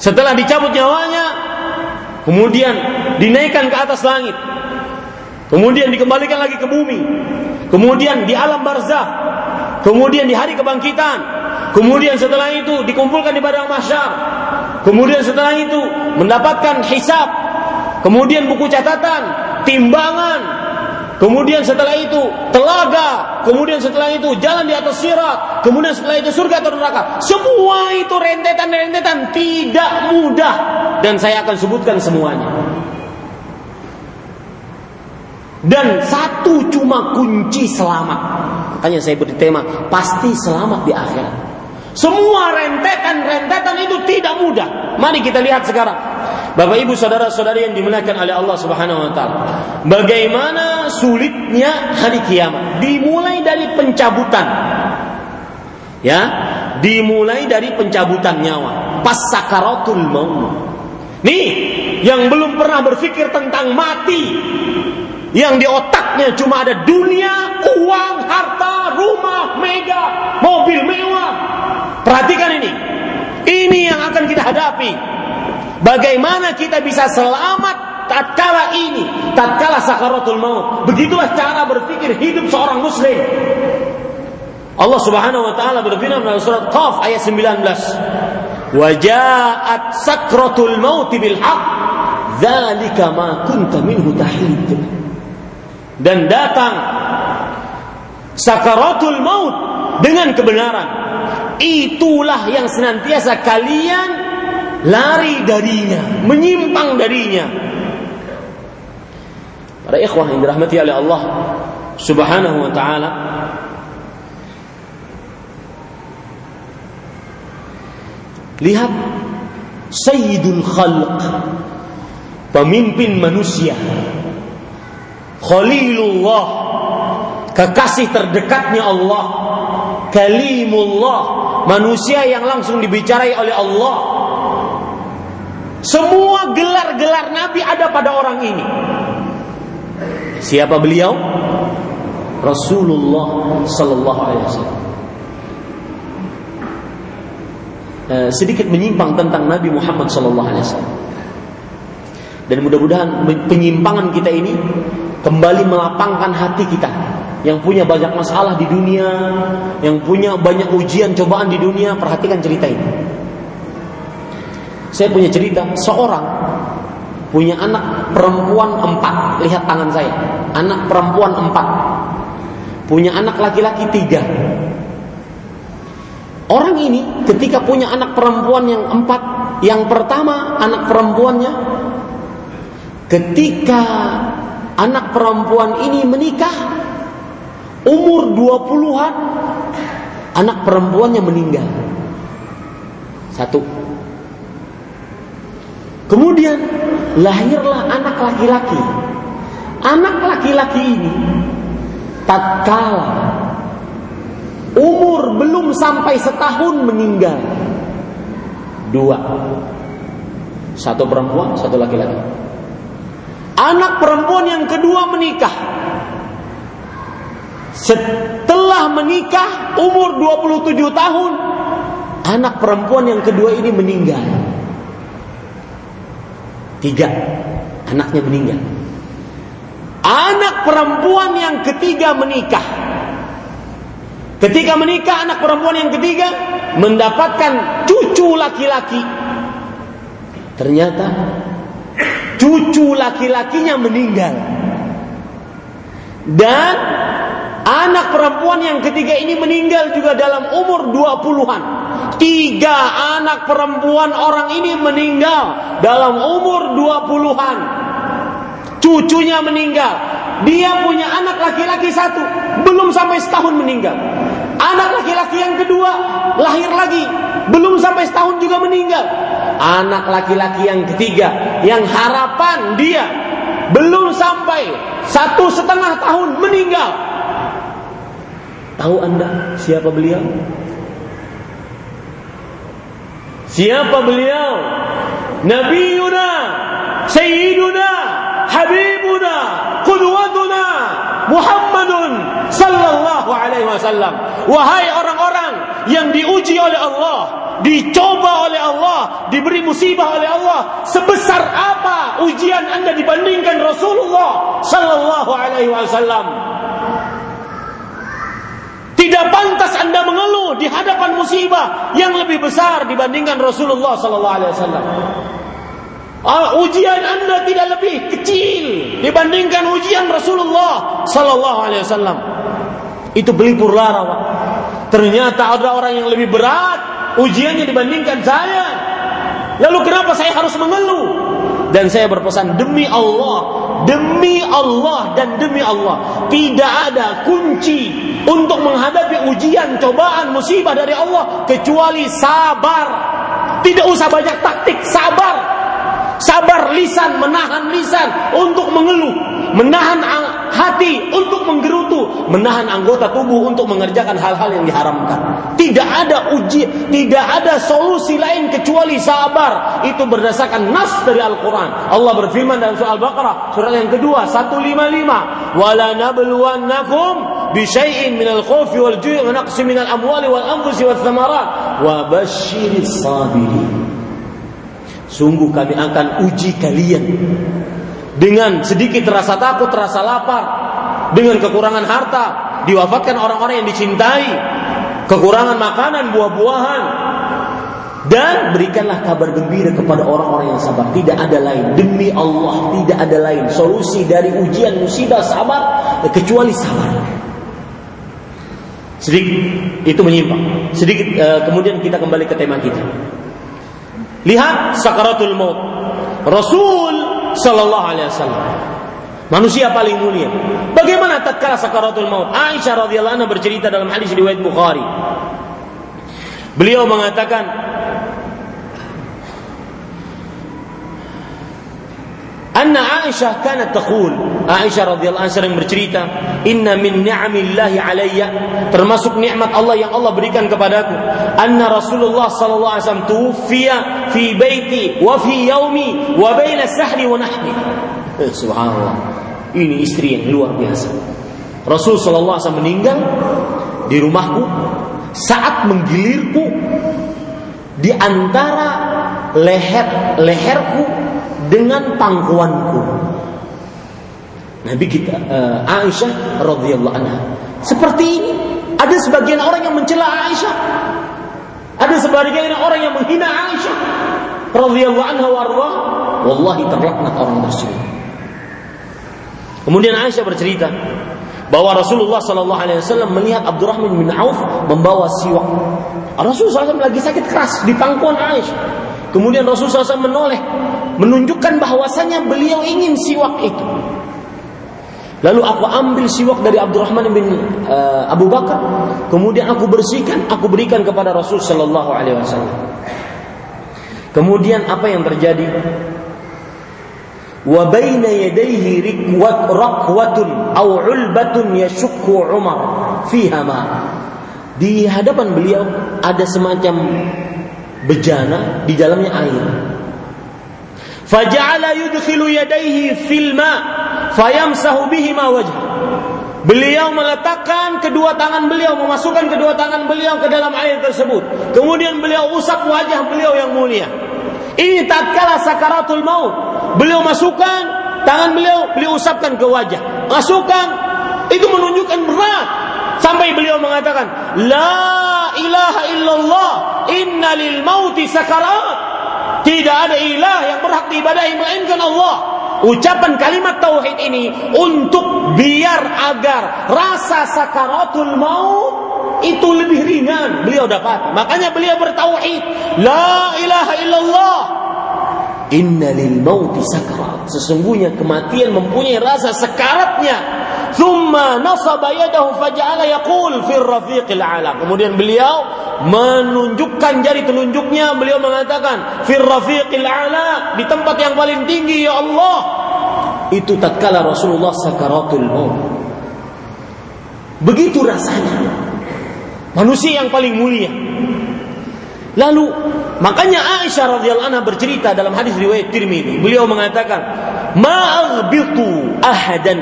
Setelah dicabut nyawanya, kemudian dinaikkan ke atas langit. Kemudian dikembalikan lagi ke bumi. Kemudian di alam barzah. Kemudian di hari kebangkitan. Kemudian setelah itu dikumpulkan di padang mahsyar. Kemudian setelah itu mendapatkan hisab. Kemudian buku catatan, timbangan, Kemudian setelah itu telaga, kemudian setelah itu jalan di atas sirat, kemudian setelah itu surga atau neraka. Semua itu rentetan-rentetan tidak mudah dan saya akan sebutkan semuanya. Dan satu cuma kunci selamat. Makanya saya beri tema pasti selamat di akhirat. Semua rentetan-rentetan itu tidak mudah. Mari kita lihat sekarang. Bapak Ibu saudara-saudari yang dimuliakan oleh Allah Subhanahu wa taala. Bagaimana sulitnya hari kiamat? Dimulai dari pencabutan. Ya, dimulai dari pencabutan nyawa. Pas sakaratul maut. Nih, yang belum pernah berpikir tentang mati. Yang di otaknya cuma ada dunia, uang, harta, rumah, mega, mobil mewah. Perhatikan ini. Ini yang akan kita hadapi Bagaimana kita bisa selamat tatkala ini, tatkala sakaratul maut. Begitulah cara berpikir hidup seorang muslim. Allah Subhanahu wa taala berfirman dalam surat Qaf ayat 19. Waja'at sakratul maut bil haqq dzalika ma kunta minhu tahid. Dan datang sakaratul maut dengan kebenaran. Itulah yang senantiasa kalian lari darinya, menyimpang darinya. Para ikhwah yang dirahmati oleh Allah Subhanahu wa taala, lihat Sayyidul Khalq, pemimpin manusia, Khalilullah, kekasih terdekatnya Allah, Kalimullah, manusia yang langsung dibicarai oleh Allah Semua gelar-gelar Nabi ada pada orang ini. Siapa beliau? Rasulullah Sallallahu Alaihi Wasallam. Eh, sedikit menyimpang tentang Nabi Muhammad Sallallahu Alaihi Wasallam. Dan mudah-mudahan penyimpangan kita ini kembali melapangkan hati kita yang punya banyak masalah di dunia, yang punya banyak ujian cobaan di dunia, perhatikan cerita ini. Saya punya cerita seorang punya anak perempuan empat, lihat tangan saya, anak perempuan empat, punya anak laki-laki tiga. Orang ini ketika punya anak perempuan yang empat, yang pertama anak perempuannya ketika anak perempuan ini menikah umur 20-an anak perempuannya meninggal. Satu. Kemudian lahirlah anak laki-laki. Anak laki-laki ini tatkala umur belum sampai setahun meninggal. Dua. Satu perempuan, satu laki-laki. Anak perempuan yang kedua menikah. Setelah menikah umur 27 tahun, anak perempuan yang kedua ini meninggal. Tiga, anaknya meninggal. Anak perempuan yang ketiga menikah. Ketika menikah anak perempuan yang ketiga mendapatkan cucu laki-laki. Ternyata cucu laki-lakinya meninggal. Dan anak perempuan yang ketiga ini meninggal juga dalam umur 20-an. Tiga anak perempuan orang ini meninggal dalam umur 20-an. Cucunya meninggal. Dia punya anak laki-laki satu, belum sampai setahun meninggal. Anak laki-laki yang kedua lahir lagi, belum sampai setahun juga meninggal. Anak laki-laki yang ketiga, yang harapan dia belum sampai satu setengah tahun meninggal. Tahu anda siapa beliau? Siapa beliau? Nabiuna, Sayyiduna, Habibuna, Qudwatuna, Muhammadun sallallahu alaihi wasallam. Wahai orang-orang yang diuji oleh Allah, dicoba oleh Allah, diberi musibah oleh Allah, sebesar apa ujian Anda dibandingkan Rasulullah sallallahu alaihi wasallam? Tidak pantas Anda mengeluh di hadapan musibah yang lebih besar dibandingkan Rasulullah sallallahu alaihi wasallam. Uh, ujian Anda tidak lebih kecil dibandingkan ujian Rasulullah sallallahu alaihi wasallam. Itu belipur lara, Pak. Ternyata ada orang yang lebih berat ujiannya dibandingkan saya. Lalu kenapa saya harus mengeluh? Dan saya berpesan demi Allah, demi Allah dan demi Allah, tidak ada kunci untuk menghadapi ujian, cobaan, musibah dari Allah kecuali sabar. Tidak usah banyak taktik, sabar. Sabar lisan, menahan lisan untuk mengeluh, menahan hati untuk menggerutu, menahan anggota tubuh untuk mengerjakan hal-hal yang diharamkan. Tidak ada uji, tidak ada solusi lain kecuali sabar. Itu berdasarkan nas dari Al-Qur'an. Allah berfirman dalam surah Al-Baqarah, surah yang kedua 155, "Wala nabluwannakum bisyai'in minal khawfi wal ju'i wa naqsi minal amwali wal anfusi wath thamarat wa basyiris sabirin." Sungguh kami akan uji kalian dengan sedikit rasa takut, rasa lapar, dengan kekurangan harta, diwafatkan orang-orang yang dicintai, kekurangan makanan, buah-buahan, dan berikanlah kabar gembira kepada orang-orang yang sabar. Tidak ada lain demi Allah, tidak ada lain solusi dari ujian musibah sabar kecuali sabar. Sedikit itu menyimpang. Sedikit uh, kemudian kita kembali ke tema kita. Lihat sakaratul maut. Rasul sallallahu alaihi wasallam. Manusia paling mulia. Bagaimana tatkala sakaratul maut? Aisyah radhiyallahu anha bercerita dalam hadis riwayat Bukhari. Beliau mengatakan, anna Aisyah kanat taqul. Aisyah radhiyallahu anha sering bercerita inna min ni'amillahi alayya. Termasuk nikmat Allah yang Allah berikan kepadaku. Anna Rasulullah sallallahu alaihi wasallam tuwfiya fi baiti wa fi yaumi wa baina sahri wa nahri. Eh, subhanallah. Ini istri yang luar biasa. Rasul sallallahu alaihi wasallam meninggal di rumahku. Saat menggilirku di antara leher leherku dengan pangkuanku. Nabi kita uh, Aisyah radhiyallahu anha. Seperti ini ada sebagian orang yang mencela Aisyah. Ada sebagian orang yang menghina Aisyah radhiyallahu anha warwa. Wallahi terlaknat orang tersebut. Kemudian Aisyah bercerita bahwa Rasulullah Shallallahu Alaihi Wasallam melihat Abdurrahman bin Auf membawa siwak. Rasulullah SAW lagi sakit keras di pangkuan Aisyah. Kemudian Rasulullah SAW menoleh, menunjukkan bahwasanya beliau ingin siwak itu. Lalu aku ambil siwak dari Abdurrahman bin uh, Abu Bakar, kemudian aku bersihkan, aku berikan kepada Rasul Shallallahu Alaihi Wasallam. Kemudian apa yang terjadi? Wa baina yadayhi rikwat raqwatun aw ulbatun yashukku Umar fiha ma. Di hadapan beliau ada semacam bejana di dalamnya air. Faja'ala yudkhilu yadayhi fil ma fayamsahu bihima wajh. Beliau meletakkan kedua tangan beliau, memasukkan kedua tangan beliau ke dalam air tersebut. Kemudian beliau usap wajah beliau yang mulia. Ini tatkala sakaratul maut. Beliau masukkan tangan beliau, beliau usapkan ke wajah. Masukkan, itu menunjukkan berat. Sampai beliau mengatakan, La ilaha illallah, inna lil mauti sakarat. Tidak ada ilah yang berhak diibadahi melainkan Allah. Ucapan kalimat tauhid ini untuk biar agar rasa sakaratul maut itu lebih ringan beliau dapat. Makanya beliau bertauhid, la ilaha illallah. Inna lil mauti sakarat. Sesungguhnya kematian mempunyai rasa sekaratnya. Thumma nasaba yadahu faja'ala yaqul fir rafiqil ala. Kemudian beliau menunjukkan jari telunjuknya, beliau mengatakan fir rafiqil ala, di tempat yang paling tinggi ya Allah. Itu tatkala Rasulullah sakaratul maut. Begitu rasanya. Manusia yang paling mulia. Lalu makanya Aisyah radhiyallahu anha bercerita dalam hadis riwayat Tirmidzi, beliau mengatakan, "Ma aghbitu ahadan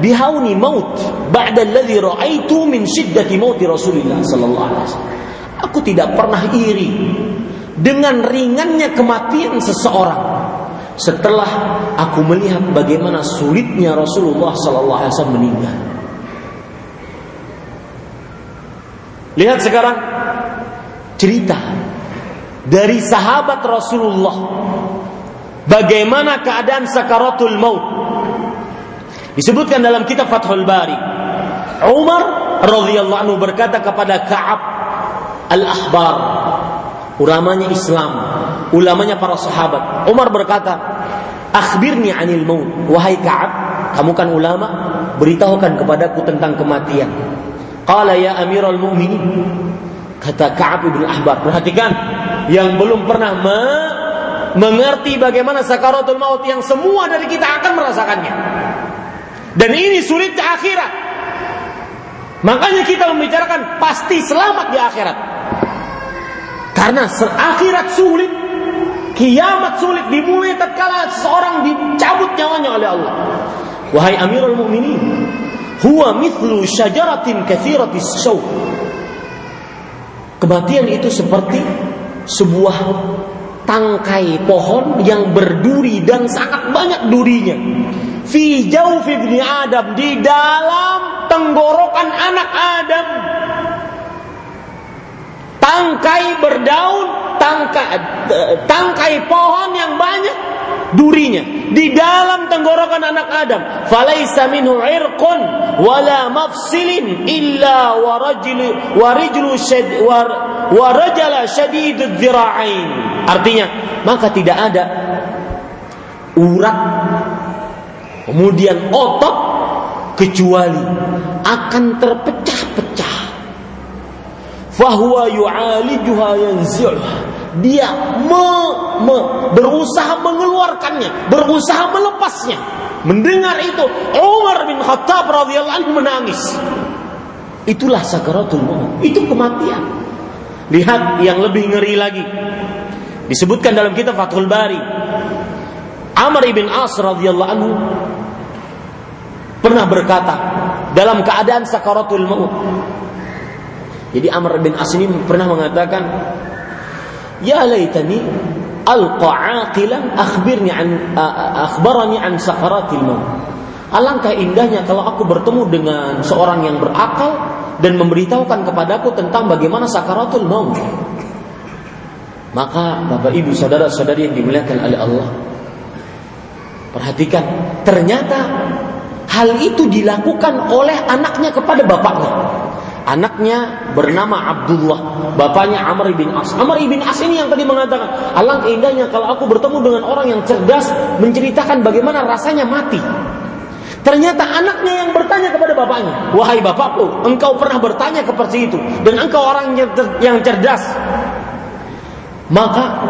bihauni maut ba'da alladhi ra'aitu min shiddati mauti Rasulullah sallallahu alaihi wasallam. Aku tidak pernah iri dengan ringannya kematian seseorang setelah aku melihat bagaimana sulitnya Rasulullah sallallahu alaihi wasallam meninggal. Lihat sekarang cerita dari sahabat Rasulullah bagaimana keadaan sakaratul maut Disebutkan dalam kitab Fathul Bari. Umar radhiyallahu anhu berkata kepada Ka'ab al-Ahbar, ulamanya Islam, ulamanya para sahabat. Umar berkata, "Akhbirni 'anil maut." Wahai Ka'ab, kamu kan ulama, beritahukan kepadaku tentang kematian. Qala ya Amirul Mu'minin. Kata Ka'ab bin Ahbar, perhatikan yang belum pernah me mengerti bagaimana sakaratul maut yang semua dari kita akan merasakannya. Dan ini sulit di akhirat. Makanya kita membicarakan pasti selamat di akhirat. Karena akhirat sulit, kiamat sulit dimulai tatkala seorang dicabut nyawanya oleh Allah. Wahai Amirul Mukminin, huwa mithlu syajaratin katsiratis syauq. Kematian itu seperti sebuah tangkai pohon yang berduri dan sangat banyak durinya. Fi jaufi ibni Adam di dalam tenggorokan anak Adam. Tangkai berdaun tangkai tangkai pohon yang banyak durinya. Di dalam tenggorokan anak Adam. Falaisa minhu irqun wala mafsilin illa warajlu warijlu syad war, warajala syadidud dhira'ain. Artinya maka tidak ada urat kemudian otot kecuali akan terpecah-pecah. Fahuwa yu'alijuha yanzi'uha dia me, me, berusaha mengeluarkannya, berusaha melepasnya. Mendengar itu, Umar bin Khattab radhiyallahu anhu menangis. Itulah sakaratul maut. Itu kematian. Lihat yang lebih ngeri lagi. Disebutkan dalam kitab Fathul Bari. Amr bin As radhiyallahu anhu pernah berkata dalam keadaan sakaratul maut. Jadi Amr bin As ini pernah mengatakan, "Ya laitani alqa aqilan akhbirni an akhbarani an sakaratil maut." Alangkah indahnya kalau aku bertemu dengan seorang yang berakal dan memberitahukan kepadaku tentang bagaimana sakaratul maut. Maka Bapak Ibu saudara-saudari yang dimuliakan oleh Allah, perhatikan, ternyata hal itu dilakukan oleh anaknya kepada bapaknya. Anaknya bernama Abdullah, bapaknya Amr bin As. Amr bin As ini yang tadi mengatakan, alangkah indahnya kalau aku bertemu dengan orang yang cerdas menceritakan bagaimana rasanya mati. Ternyata anaknya yang bertanya kepada bapaknya, "Wahai bapakku, engkau pernah bertanya seperti itu dan engkau orang yang cerdas. Maka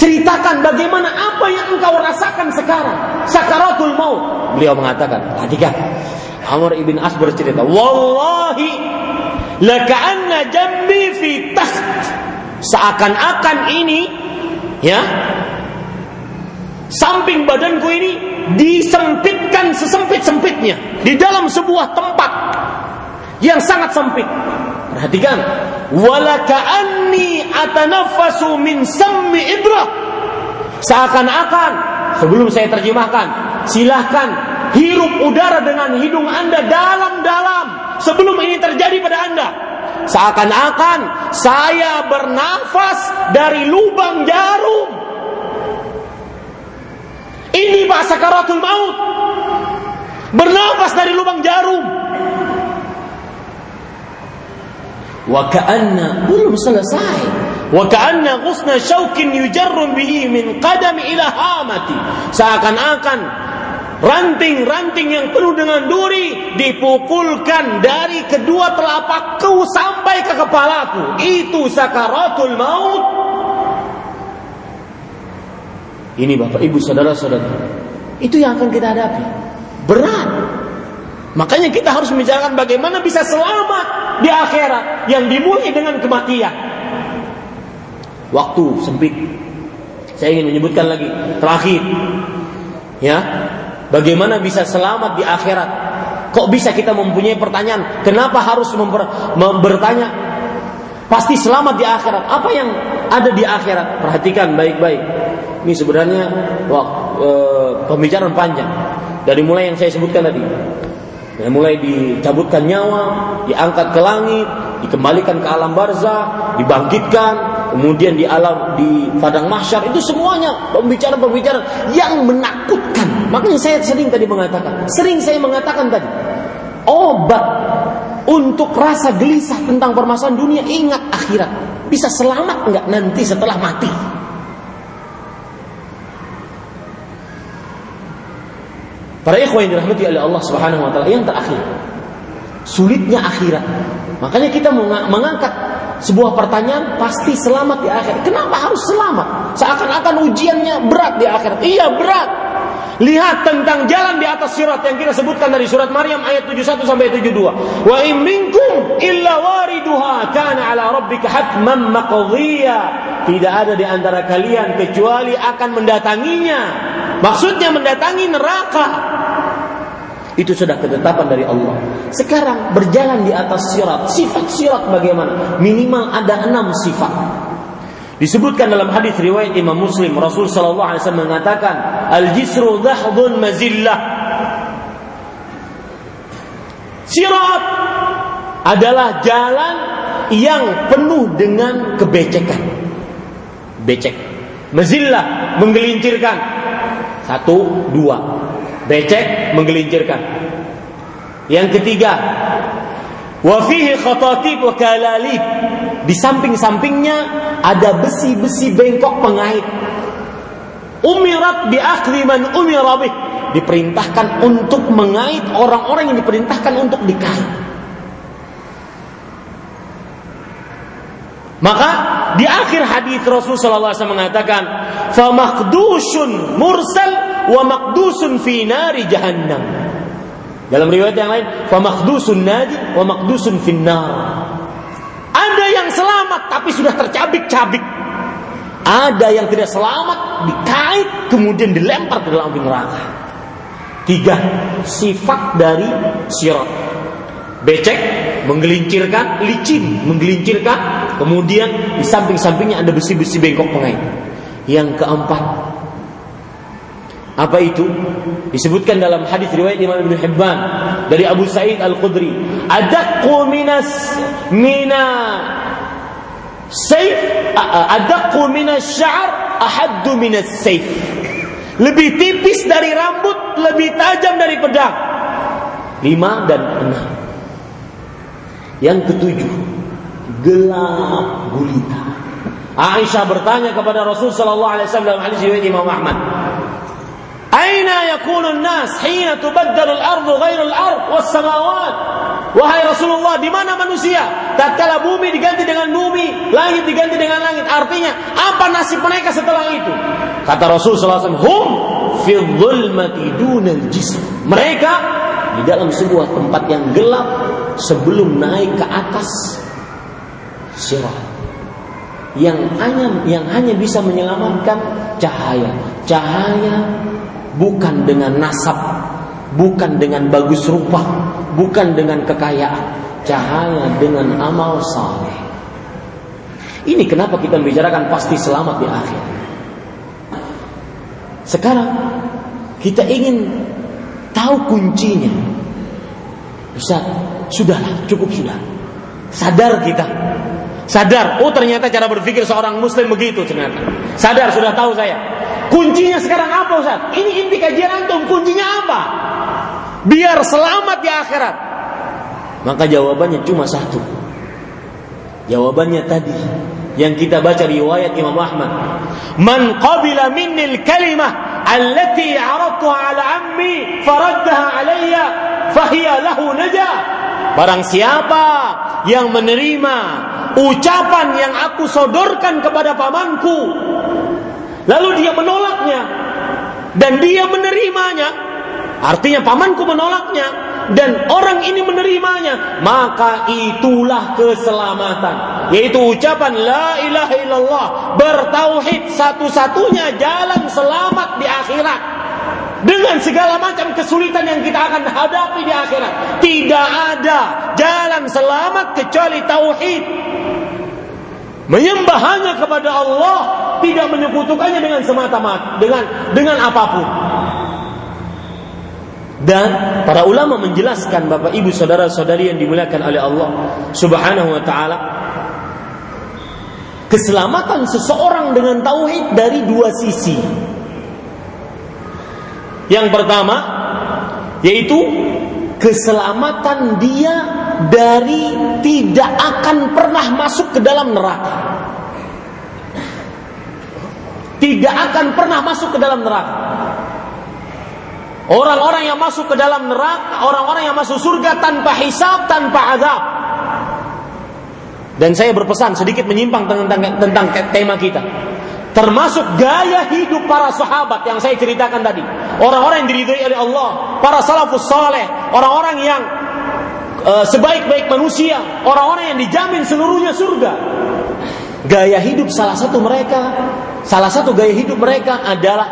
ceritakan bagaimana apa yang engkau rasakan sekarang, sakaratul maut." Beliau mengatakan, "Perhatikan." Amr ibn As bercerita, "Wallahi laka'anna jambi fi taht." Seakan-akan ini ya samping badanku ini disempitkan sesempit-sempitnya di dalam sebuah tempat yang sangat sempit. Perhatikan, walaka anni atanaffasu min sammi ibrah. Seakan-akan sebelum saya terjemahkan, silahkan hirup udara dengan hidung Anda dalam-dalam sebelum ini terjadi pada Anda. Seakan-akan saya bernafas dari lubang jarum ini pak sakaratul maut. Bernafas dari lubang jarum. Wa ka'anna belum selesai. Wa ka'anna ghusna syaukin yujarrum bihi min qadami ila hamati. Seakan-akan ranting-ranting yang penuh dengan duri dipukulkan dari kedua telapakku sampai ke kepalaku. Itu sakaratul maut ini Bapak Ibu saudara-saudara. Itu yang akan kita hadapi. Berat. Makanya kita harus membicarakan bagaimana bisa selamat di akhirat yang dimulai dengan kematian. Waktu sempit. Saya ingin menyebutkan lagi terakhir. Ya. Bagaimana bisa selamat di akhirat? Kok bisa kita mempunyai pertanyaan? Kenapa harus memper, bertanya? Pasti selamat di akhirat. Apa yang ada di akhirat? Perhatikan baik-baik. Ini sebenarnya wah, e, pembicaraan panjang. Dari mulai yang saya sebutkan tadi. Dari mulai dicabutkan nyawa, diangkat ke langit, dikembalikan ke alam barzah, dibangkitkan, kemudian di alam di padang mahsyar itu semuanya pembicaraan-pembicaraan yang menakutkan. Makanya saya sering tadi mengatakan, sering saya mengatakan tadi, obat untuk rasa gelisah tentang permasalahan dunia ingat akhirat. Bisa selamat enggak nanti setelah mati? Para ikhwan yang dirahmati oleh Allah Subhanahu wa taala yang terakhir. Sulitnya akhirat. Makanya kita mengangkat sebuah pertanyaan pasti selamat di akhirat. Kenapa harus selamat? Seakan-akan ujiannya berat di akhirat. Iya, berat. Lihat tentang jalan di atas sirat yang kita sebutkan dari surat Maryam ayat 71 sampai 72. Wa in minkum illa wariduha kana ala rabbika hatman maqdhiya. Tidak ada di antara kalian kecuali akan mendatanginya. Maksudnya mendatangi neraka itu sudah ketetapan dari Allah. Sekarang berjalan di atas sirat. Sifat sirat bagaimana? Minimal ada enam sifat. Disebutkan dalam hadis riwayat Imam Muslim, Rasul Shallallahu Alaihi Wasallam mengatakan, al jisru dahdun mazillah. Sirat adalah jalan yang penuh dengan kebecekan. Becek. Mazillah menggelincirkan. Satu, dua becek menggelincirkan. Yang ketiga, wafihi khatatib wa. Di samping-sampingnya ada besi-besi bengkok pengait. Umirat bi man umira bih. Diperintahkan untuk mengait orang-orang yang diperintahkan untuk dikait. Maka di akhir hadis Rasulullah SAW mengatakan, "Famakdusun mursal wa makdusun fi nari jahannam." Dalam riwayat yang lain, "Famakdusun nadi wa makdusun fi nar." Ada yang selamat tapi sudah tercabik-cabik. Ada yang tidak selamat dikait kemudian dilempar ke dalam api neraka. Tiga sifat dari sirat. Becek, menggelincirkan, licin, menggelincirkan, kemudian di samping-sampingnya ada besi-besi bengkok pengait. Yang keempat, apa itu? Disebutkan dalam hadis riwayat Imam Ibn Hibban dari Abu Sa'id Al-Khudri, "Adaqqu minas mina Saif adaqqu minas sya'r ahaddu minas saif. Lebih tipis dari rambut, lebih tajam dari pedang. Lima dan enam. Yang ketujuh, gelap gulita. Aisyah bertanya kepada Rasul sallallahu alaihi wasallam dalam hadis riwayat Imam Ahmad. Yakunu an-nas hina tubaddalu al-ardu ghairu al-ard was samawat? Wahai Rasulullah, di mana manusia? Tatkala bumi diganti dengan bumi, langit diganti dengan langit. Artinya, apa nasib mereka setelah itu? Kata Rasul SAW, Hum fi dhulmati dunal jism. Mereka di dalam sebuah tempat yang gelap sebelum naik ke atas sirat yang hanya yang hanya bisa menyelamatkan cahaya. Cahaya bukan dengan nasab, bukan dengan bagus rupa, bukan dengan kekayaan, cahaya dengan amal saleh. Ini kenapa kita membicarakan pasti selamat di akhir. Sekarang kita ingin tahu kuncinya. Ustaz, sudahlah, cukup sudah. Sadar kita. Sadar, oh ternyata cara berpikir seorang muslim begitu ternyata. Sadar, sudah tahu saya. Kuncinya sekarang apa Ustaz? Ini inti kajian antum, kuncinya apa? Biar selamat di akhirat. Maka jawabannya cuma satu. Jawabannya tadi yang kita baca riwayat Imam Ahmad. Man qabila minnil kalimah allati aradtuha ala ammi faraddaha alayya fahiya lahu najah. Barang siapa yang menerima ucapan yang aku sodorkan kepada pamanku lalu dia menolaknya dan dia menerimanya artinya pamanku menolaknya dan orang ini menerimanya maka itulah keselamatan yaitu ucapan la ilaha illallah bertauhid satu-satunya jalan selamat di akhirat dengan segala macam kesulitan yang kita akan hadapi di akhirat tidak ada jalan selamat kecuali tauhid menyembah hanya kepada Allah tidak menyekutukannya dengan semata-mata dengan dengan apa pun dan para ulama menjelaskan Bapak Ibu saudara-saudari yang dimuliakan oleh Allah Subhanahu wa taala keselamatan seseorang dengan tauhid dari dua sisi. Yang pertama yaitu keselamatan dia dari tidak akan pernah masuk ke dalam neraka. Tidak akan pernah masuk ke dalam neraka. Orang-orang yang masuk ke dalam neraka, orang-orang yang masuk surga tanpa hisab, tanpa azab. Dan saya berpesan sedikit menyimpang tentang, tentang tema kita. Termasuk gaya hidup para sahabat yang saya ceritakan tadi. Orang-orang yang diridhoi oleh Allah, para salafus saleh, orang-orang yang uh, sebaik-baik manusia, orang-orang yang dijamin seluruhnya surga. Gaya hidup salah satu mereka, salah satu gaya hidup mereka adalah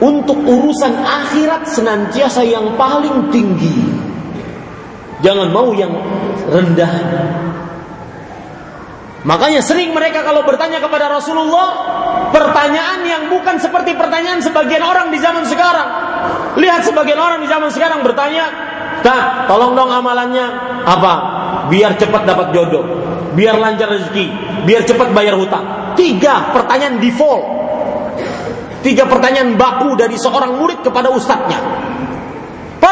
untuk urusan akhirat senantiasa yang paling tinggi. Jangan mau yang rendah. Makanya sering mereka kalau bertanya kepada Rasulullah pertanyaan yang bukan seperti pertanyaan sebagian orang di zaman sekarang. Lihat sebagian orang di zaman sekarang bertanya, "Kak, tolong dong amalannya apa? Biar cepat dapat jodoh, biar lancar rezeki, biar cepat bayar hutang." Tiga pertanyaan default Tiga pertanyaan baku dari seorang murid kepada ustadznya.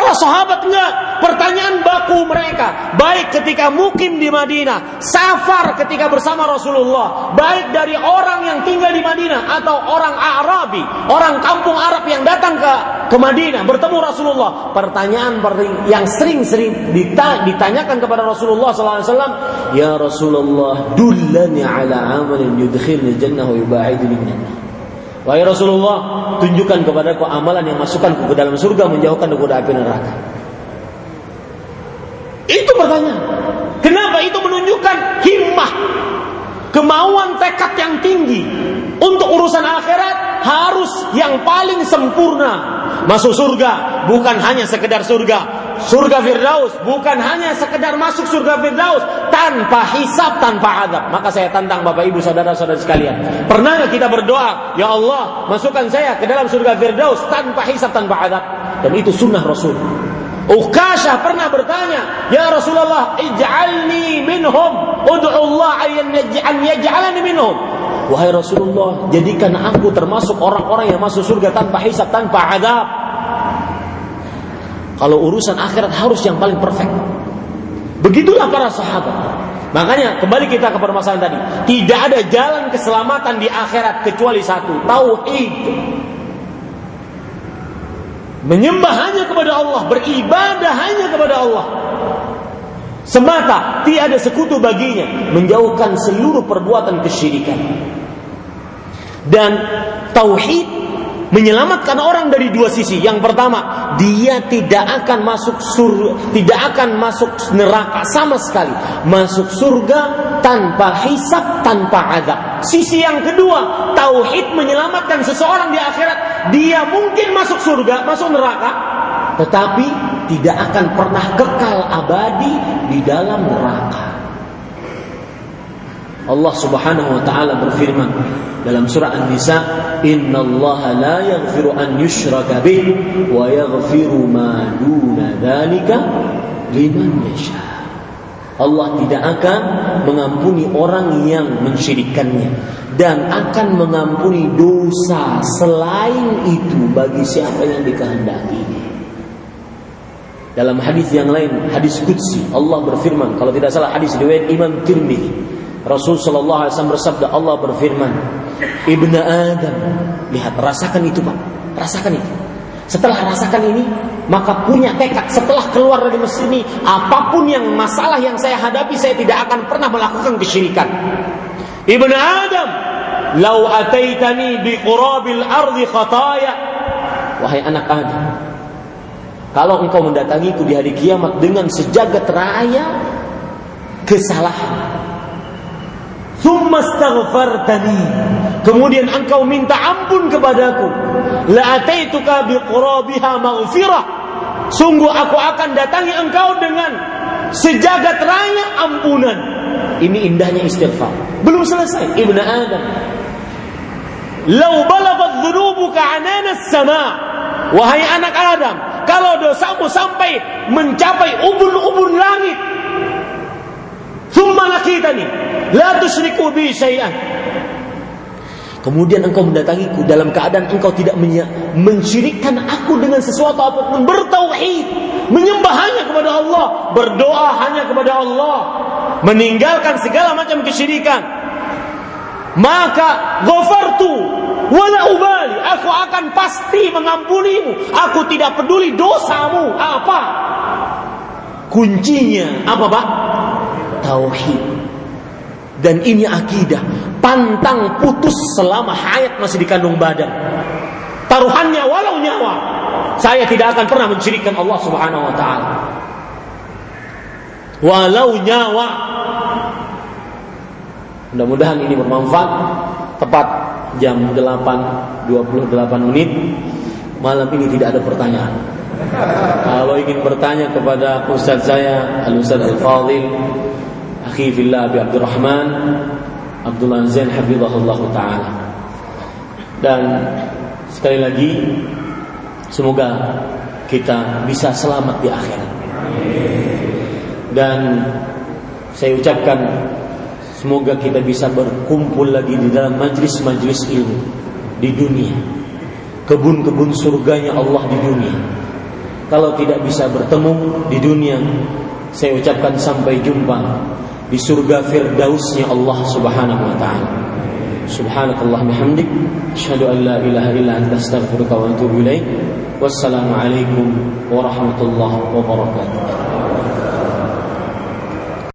Para sahabat enggak. Pertanyaan baku mereka. Baik ketika mukim di Madinah. Safar ketika bersama Rasulullah. Baik dari orang yang tinggal di Madinah. Atau orang Arabi, orang kampung Arab yang datang ke ke Madinah bertemu Rasulullah, pertanyaan yang sering-sering ditanyakan kepada Rasulullah SAW, ya Rasulullah, dullani ala amalin yudkhilni jannah wa yubaiduni minan Wahai Rasulullah, tunjukkan kepadaku amalan yang masukkan ke dalam surga menjauhkan dari api neraka. Itu pertanyaan. Kenapa itu menunjukkan himmah, kemauan tekad yang tinggi untuk urusan akhirat harus yang paling sempurna. Masuk surga bukan hanya sekedar surga, surga Firdaus bukan hanya sekedar masuk surga Firdaus tanpa hisab tanpa adab maka saya tantang Bapak Ibu saudara-saudara sekalian pernah kita berdoa ya Allah masukkan saya ke dalam surga Firdaus tanpa hisab tanpa adab dan itu sunnah Rasul Ukasha pernah bertanya, "Ya Rasulullah, ij'alni minhum." Ud'u Allah an yaj'alani minhum. Wahai Rasulullah, jadikan aku termasuk orang-orang yang masuk surga tanpa hisab, tanpa adab. Kalau urusan akhirat harus yang paling perfect. Begitulah para sahabat. Makanya kembali kita ke permasalahan tadi. Tidak ada jalan keselamatan di akhirat kecuali satu. Tauhid. Menyembah hanya kepada Allah. Beribadah hanya kepada Allah. Semata. Tiada sekutu baginya. Menjauhkan seluruh perbuatan kesyirikan. Dan tauhid menyelamatkan orang dari dua sisi. Yang pertama, dia tidak akan masuk surga, tidak akan masuk neraka sama sekali. Masuk surga tanpa hisap, tanpa adab. Sisi yang kedua, tauhid menyelamatkan seseorang di akhirat. Dia mungkin masuk surga, masuk neraka, tetapi tidak akan pernah kekal abadi di dalam neraka. Allah Subhanahu wa taala berfirman dalam surah An-Nisa, "Innallaha la yaghfiru an yushraka bih wa yaghfiru ma duna dzalika liman yasha." Allah tidak akan mengampuni orang yang mensyirikannya dan akan mengampuni dosa selain itu bagi siapa yang dikehendaki. Dalam hadis yang lain, hadis qudsi, Allah berfirman, kalau tidak salah hadis riwayat Imam Tirmidzi, Rasul Shallallahu Alaihi Wasallam bersabda Allah berfirman, Ibnu Adam, lihat rasakan itu pak, rasakan itu. Setelah rasakan ini, maka punya tekad setelah keluar dari masjid ini, apa pun yang masalah yang saya hadapi, saya tidak akan pernah melakukan kesyirikan. Ibnu Adam, lau ataitani bi qurabil ardi khataya. Wahai anak Adam, kalau engkau mendatangiku di hari kiamat dengan sejagat raya kesalahan, Astaghfartani. Kemudian engkau minta ampun kepadaku. La ataituka biqurabiha maghfirah. Sungguh aku akan datangi engkau dengan sejagat raya ampunan. Ini indahnya istighfar. Belum selesai Ibnu Adam. Lau balagat dhunubuka anana sama Wahai anak Adam, kalau dosamu sampai mencapai ubun-ubun langit, Thumma lakitani La tusyriku bi syai'an. Kemudian engkau mendatangiku dalam keadaan engkau tidak mensyirikkan aku dengan sesuatu apa pun. Bertauhid. Menyembah hanya kepada Allah. Berdoa hanya kepada Allah. Meninggalkan segala macam kesyirikan. Maka ghafartu wala ubali. Aku akan pasti mengampunimu. Aku tidak peduli dosamu. Apa? Kuncinya apa, Pak? Tauhid. Dan ini akidah. Pantang putus selama hayat masih dikandung badan. Taruhannya walau nyawa. Saya tidak akan pernah mencirikan Allah Subhanahu wa taala. Walau nyawa. Mudah-mudahan ini bermanfaat. Tepat jam 8.28 menit. Malam ini tidak ada pertanyaan. Kalau ingin bertanya kepada Ustaz saya, Al-Ustaz Al-Fadil, akhi fillah Abi Abdurrahman Abdullah Zain hafizahullah taala. Dan sekali lagi semoga kita bisa selamat di akhirat. Dan saya ucapkan semoga kita bisa berkumpul lagi di dalam majlis-majlis ilmu di dunia. Kebun-kebun surganya Allah di dunia. Kalau tidak bisa bertemu di dunia, saya ucapkan sampai jumpa di surga firdausnya Allah Subhanahu wa taala. Subhanakallah bihamdik asyhadu an la ilaha illa anta astaghfiruka wa atubu ilaik. Wassalamu alaikum warahmatullahi wabarakatuh.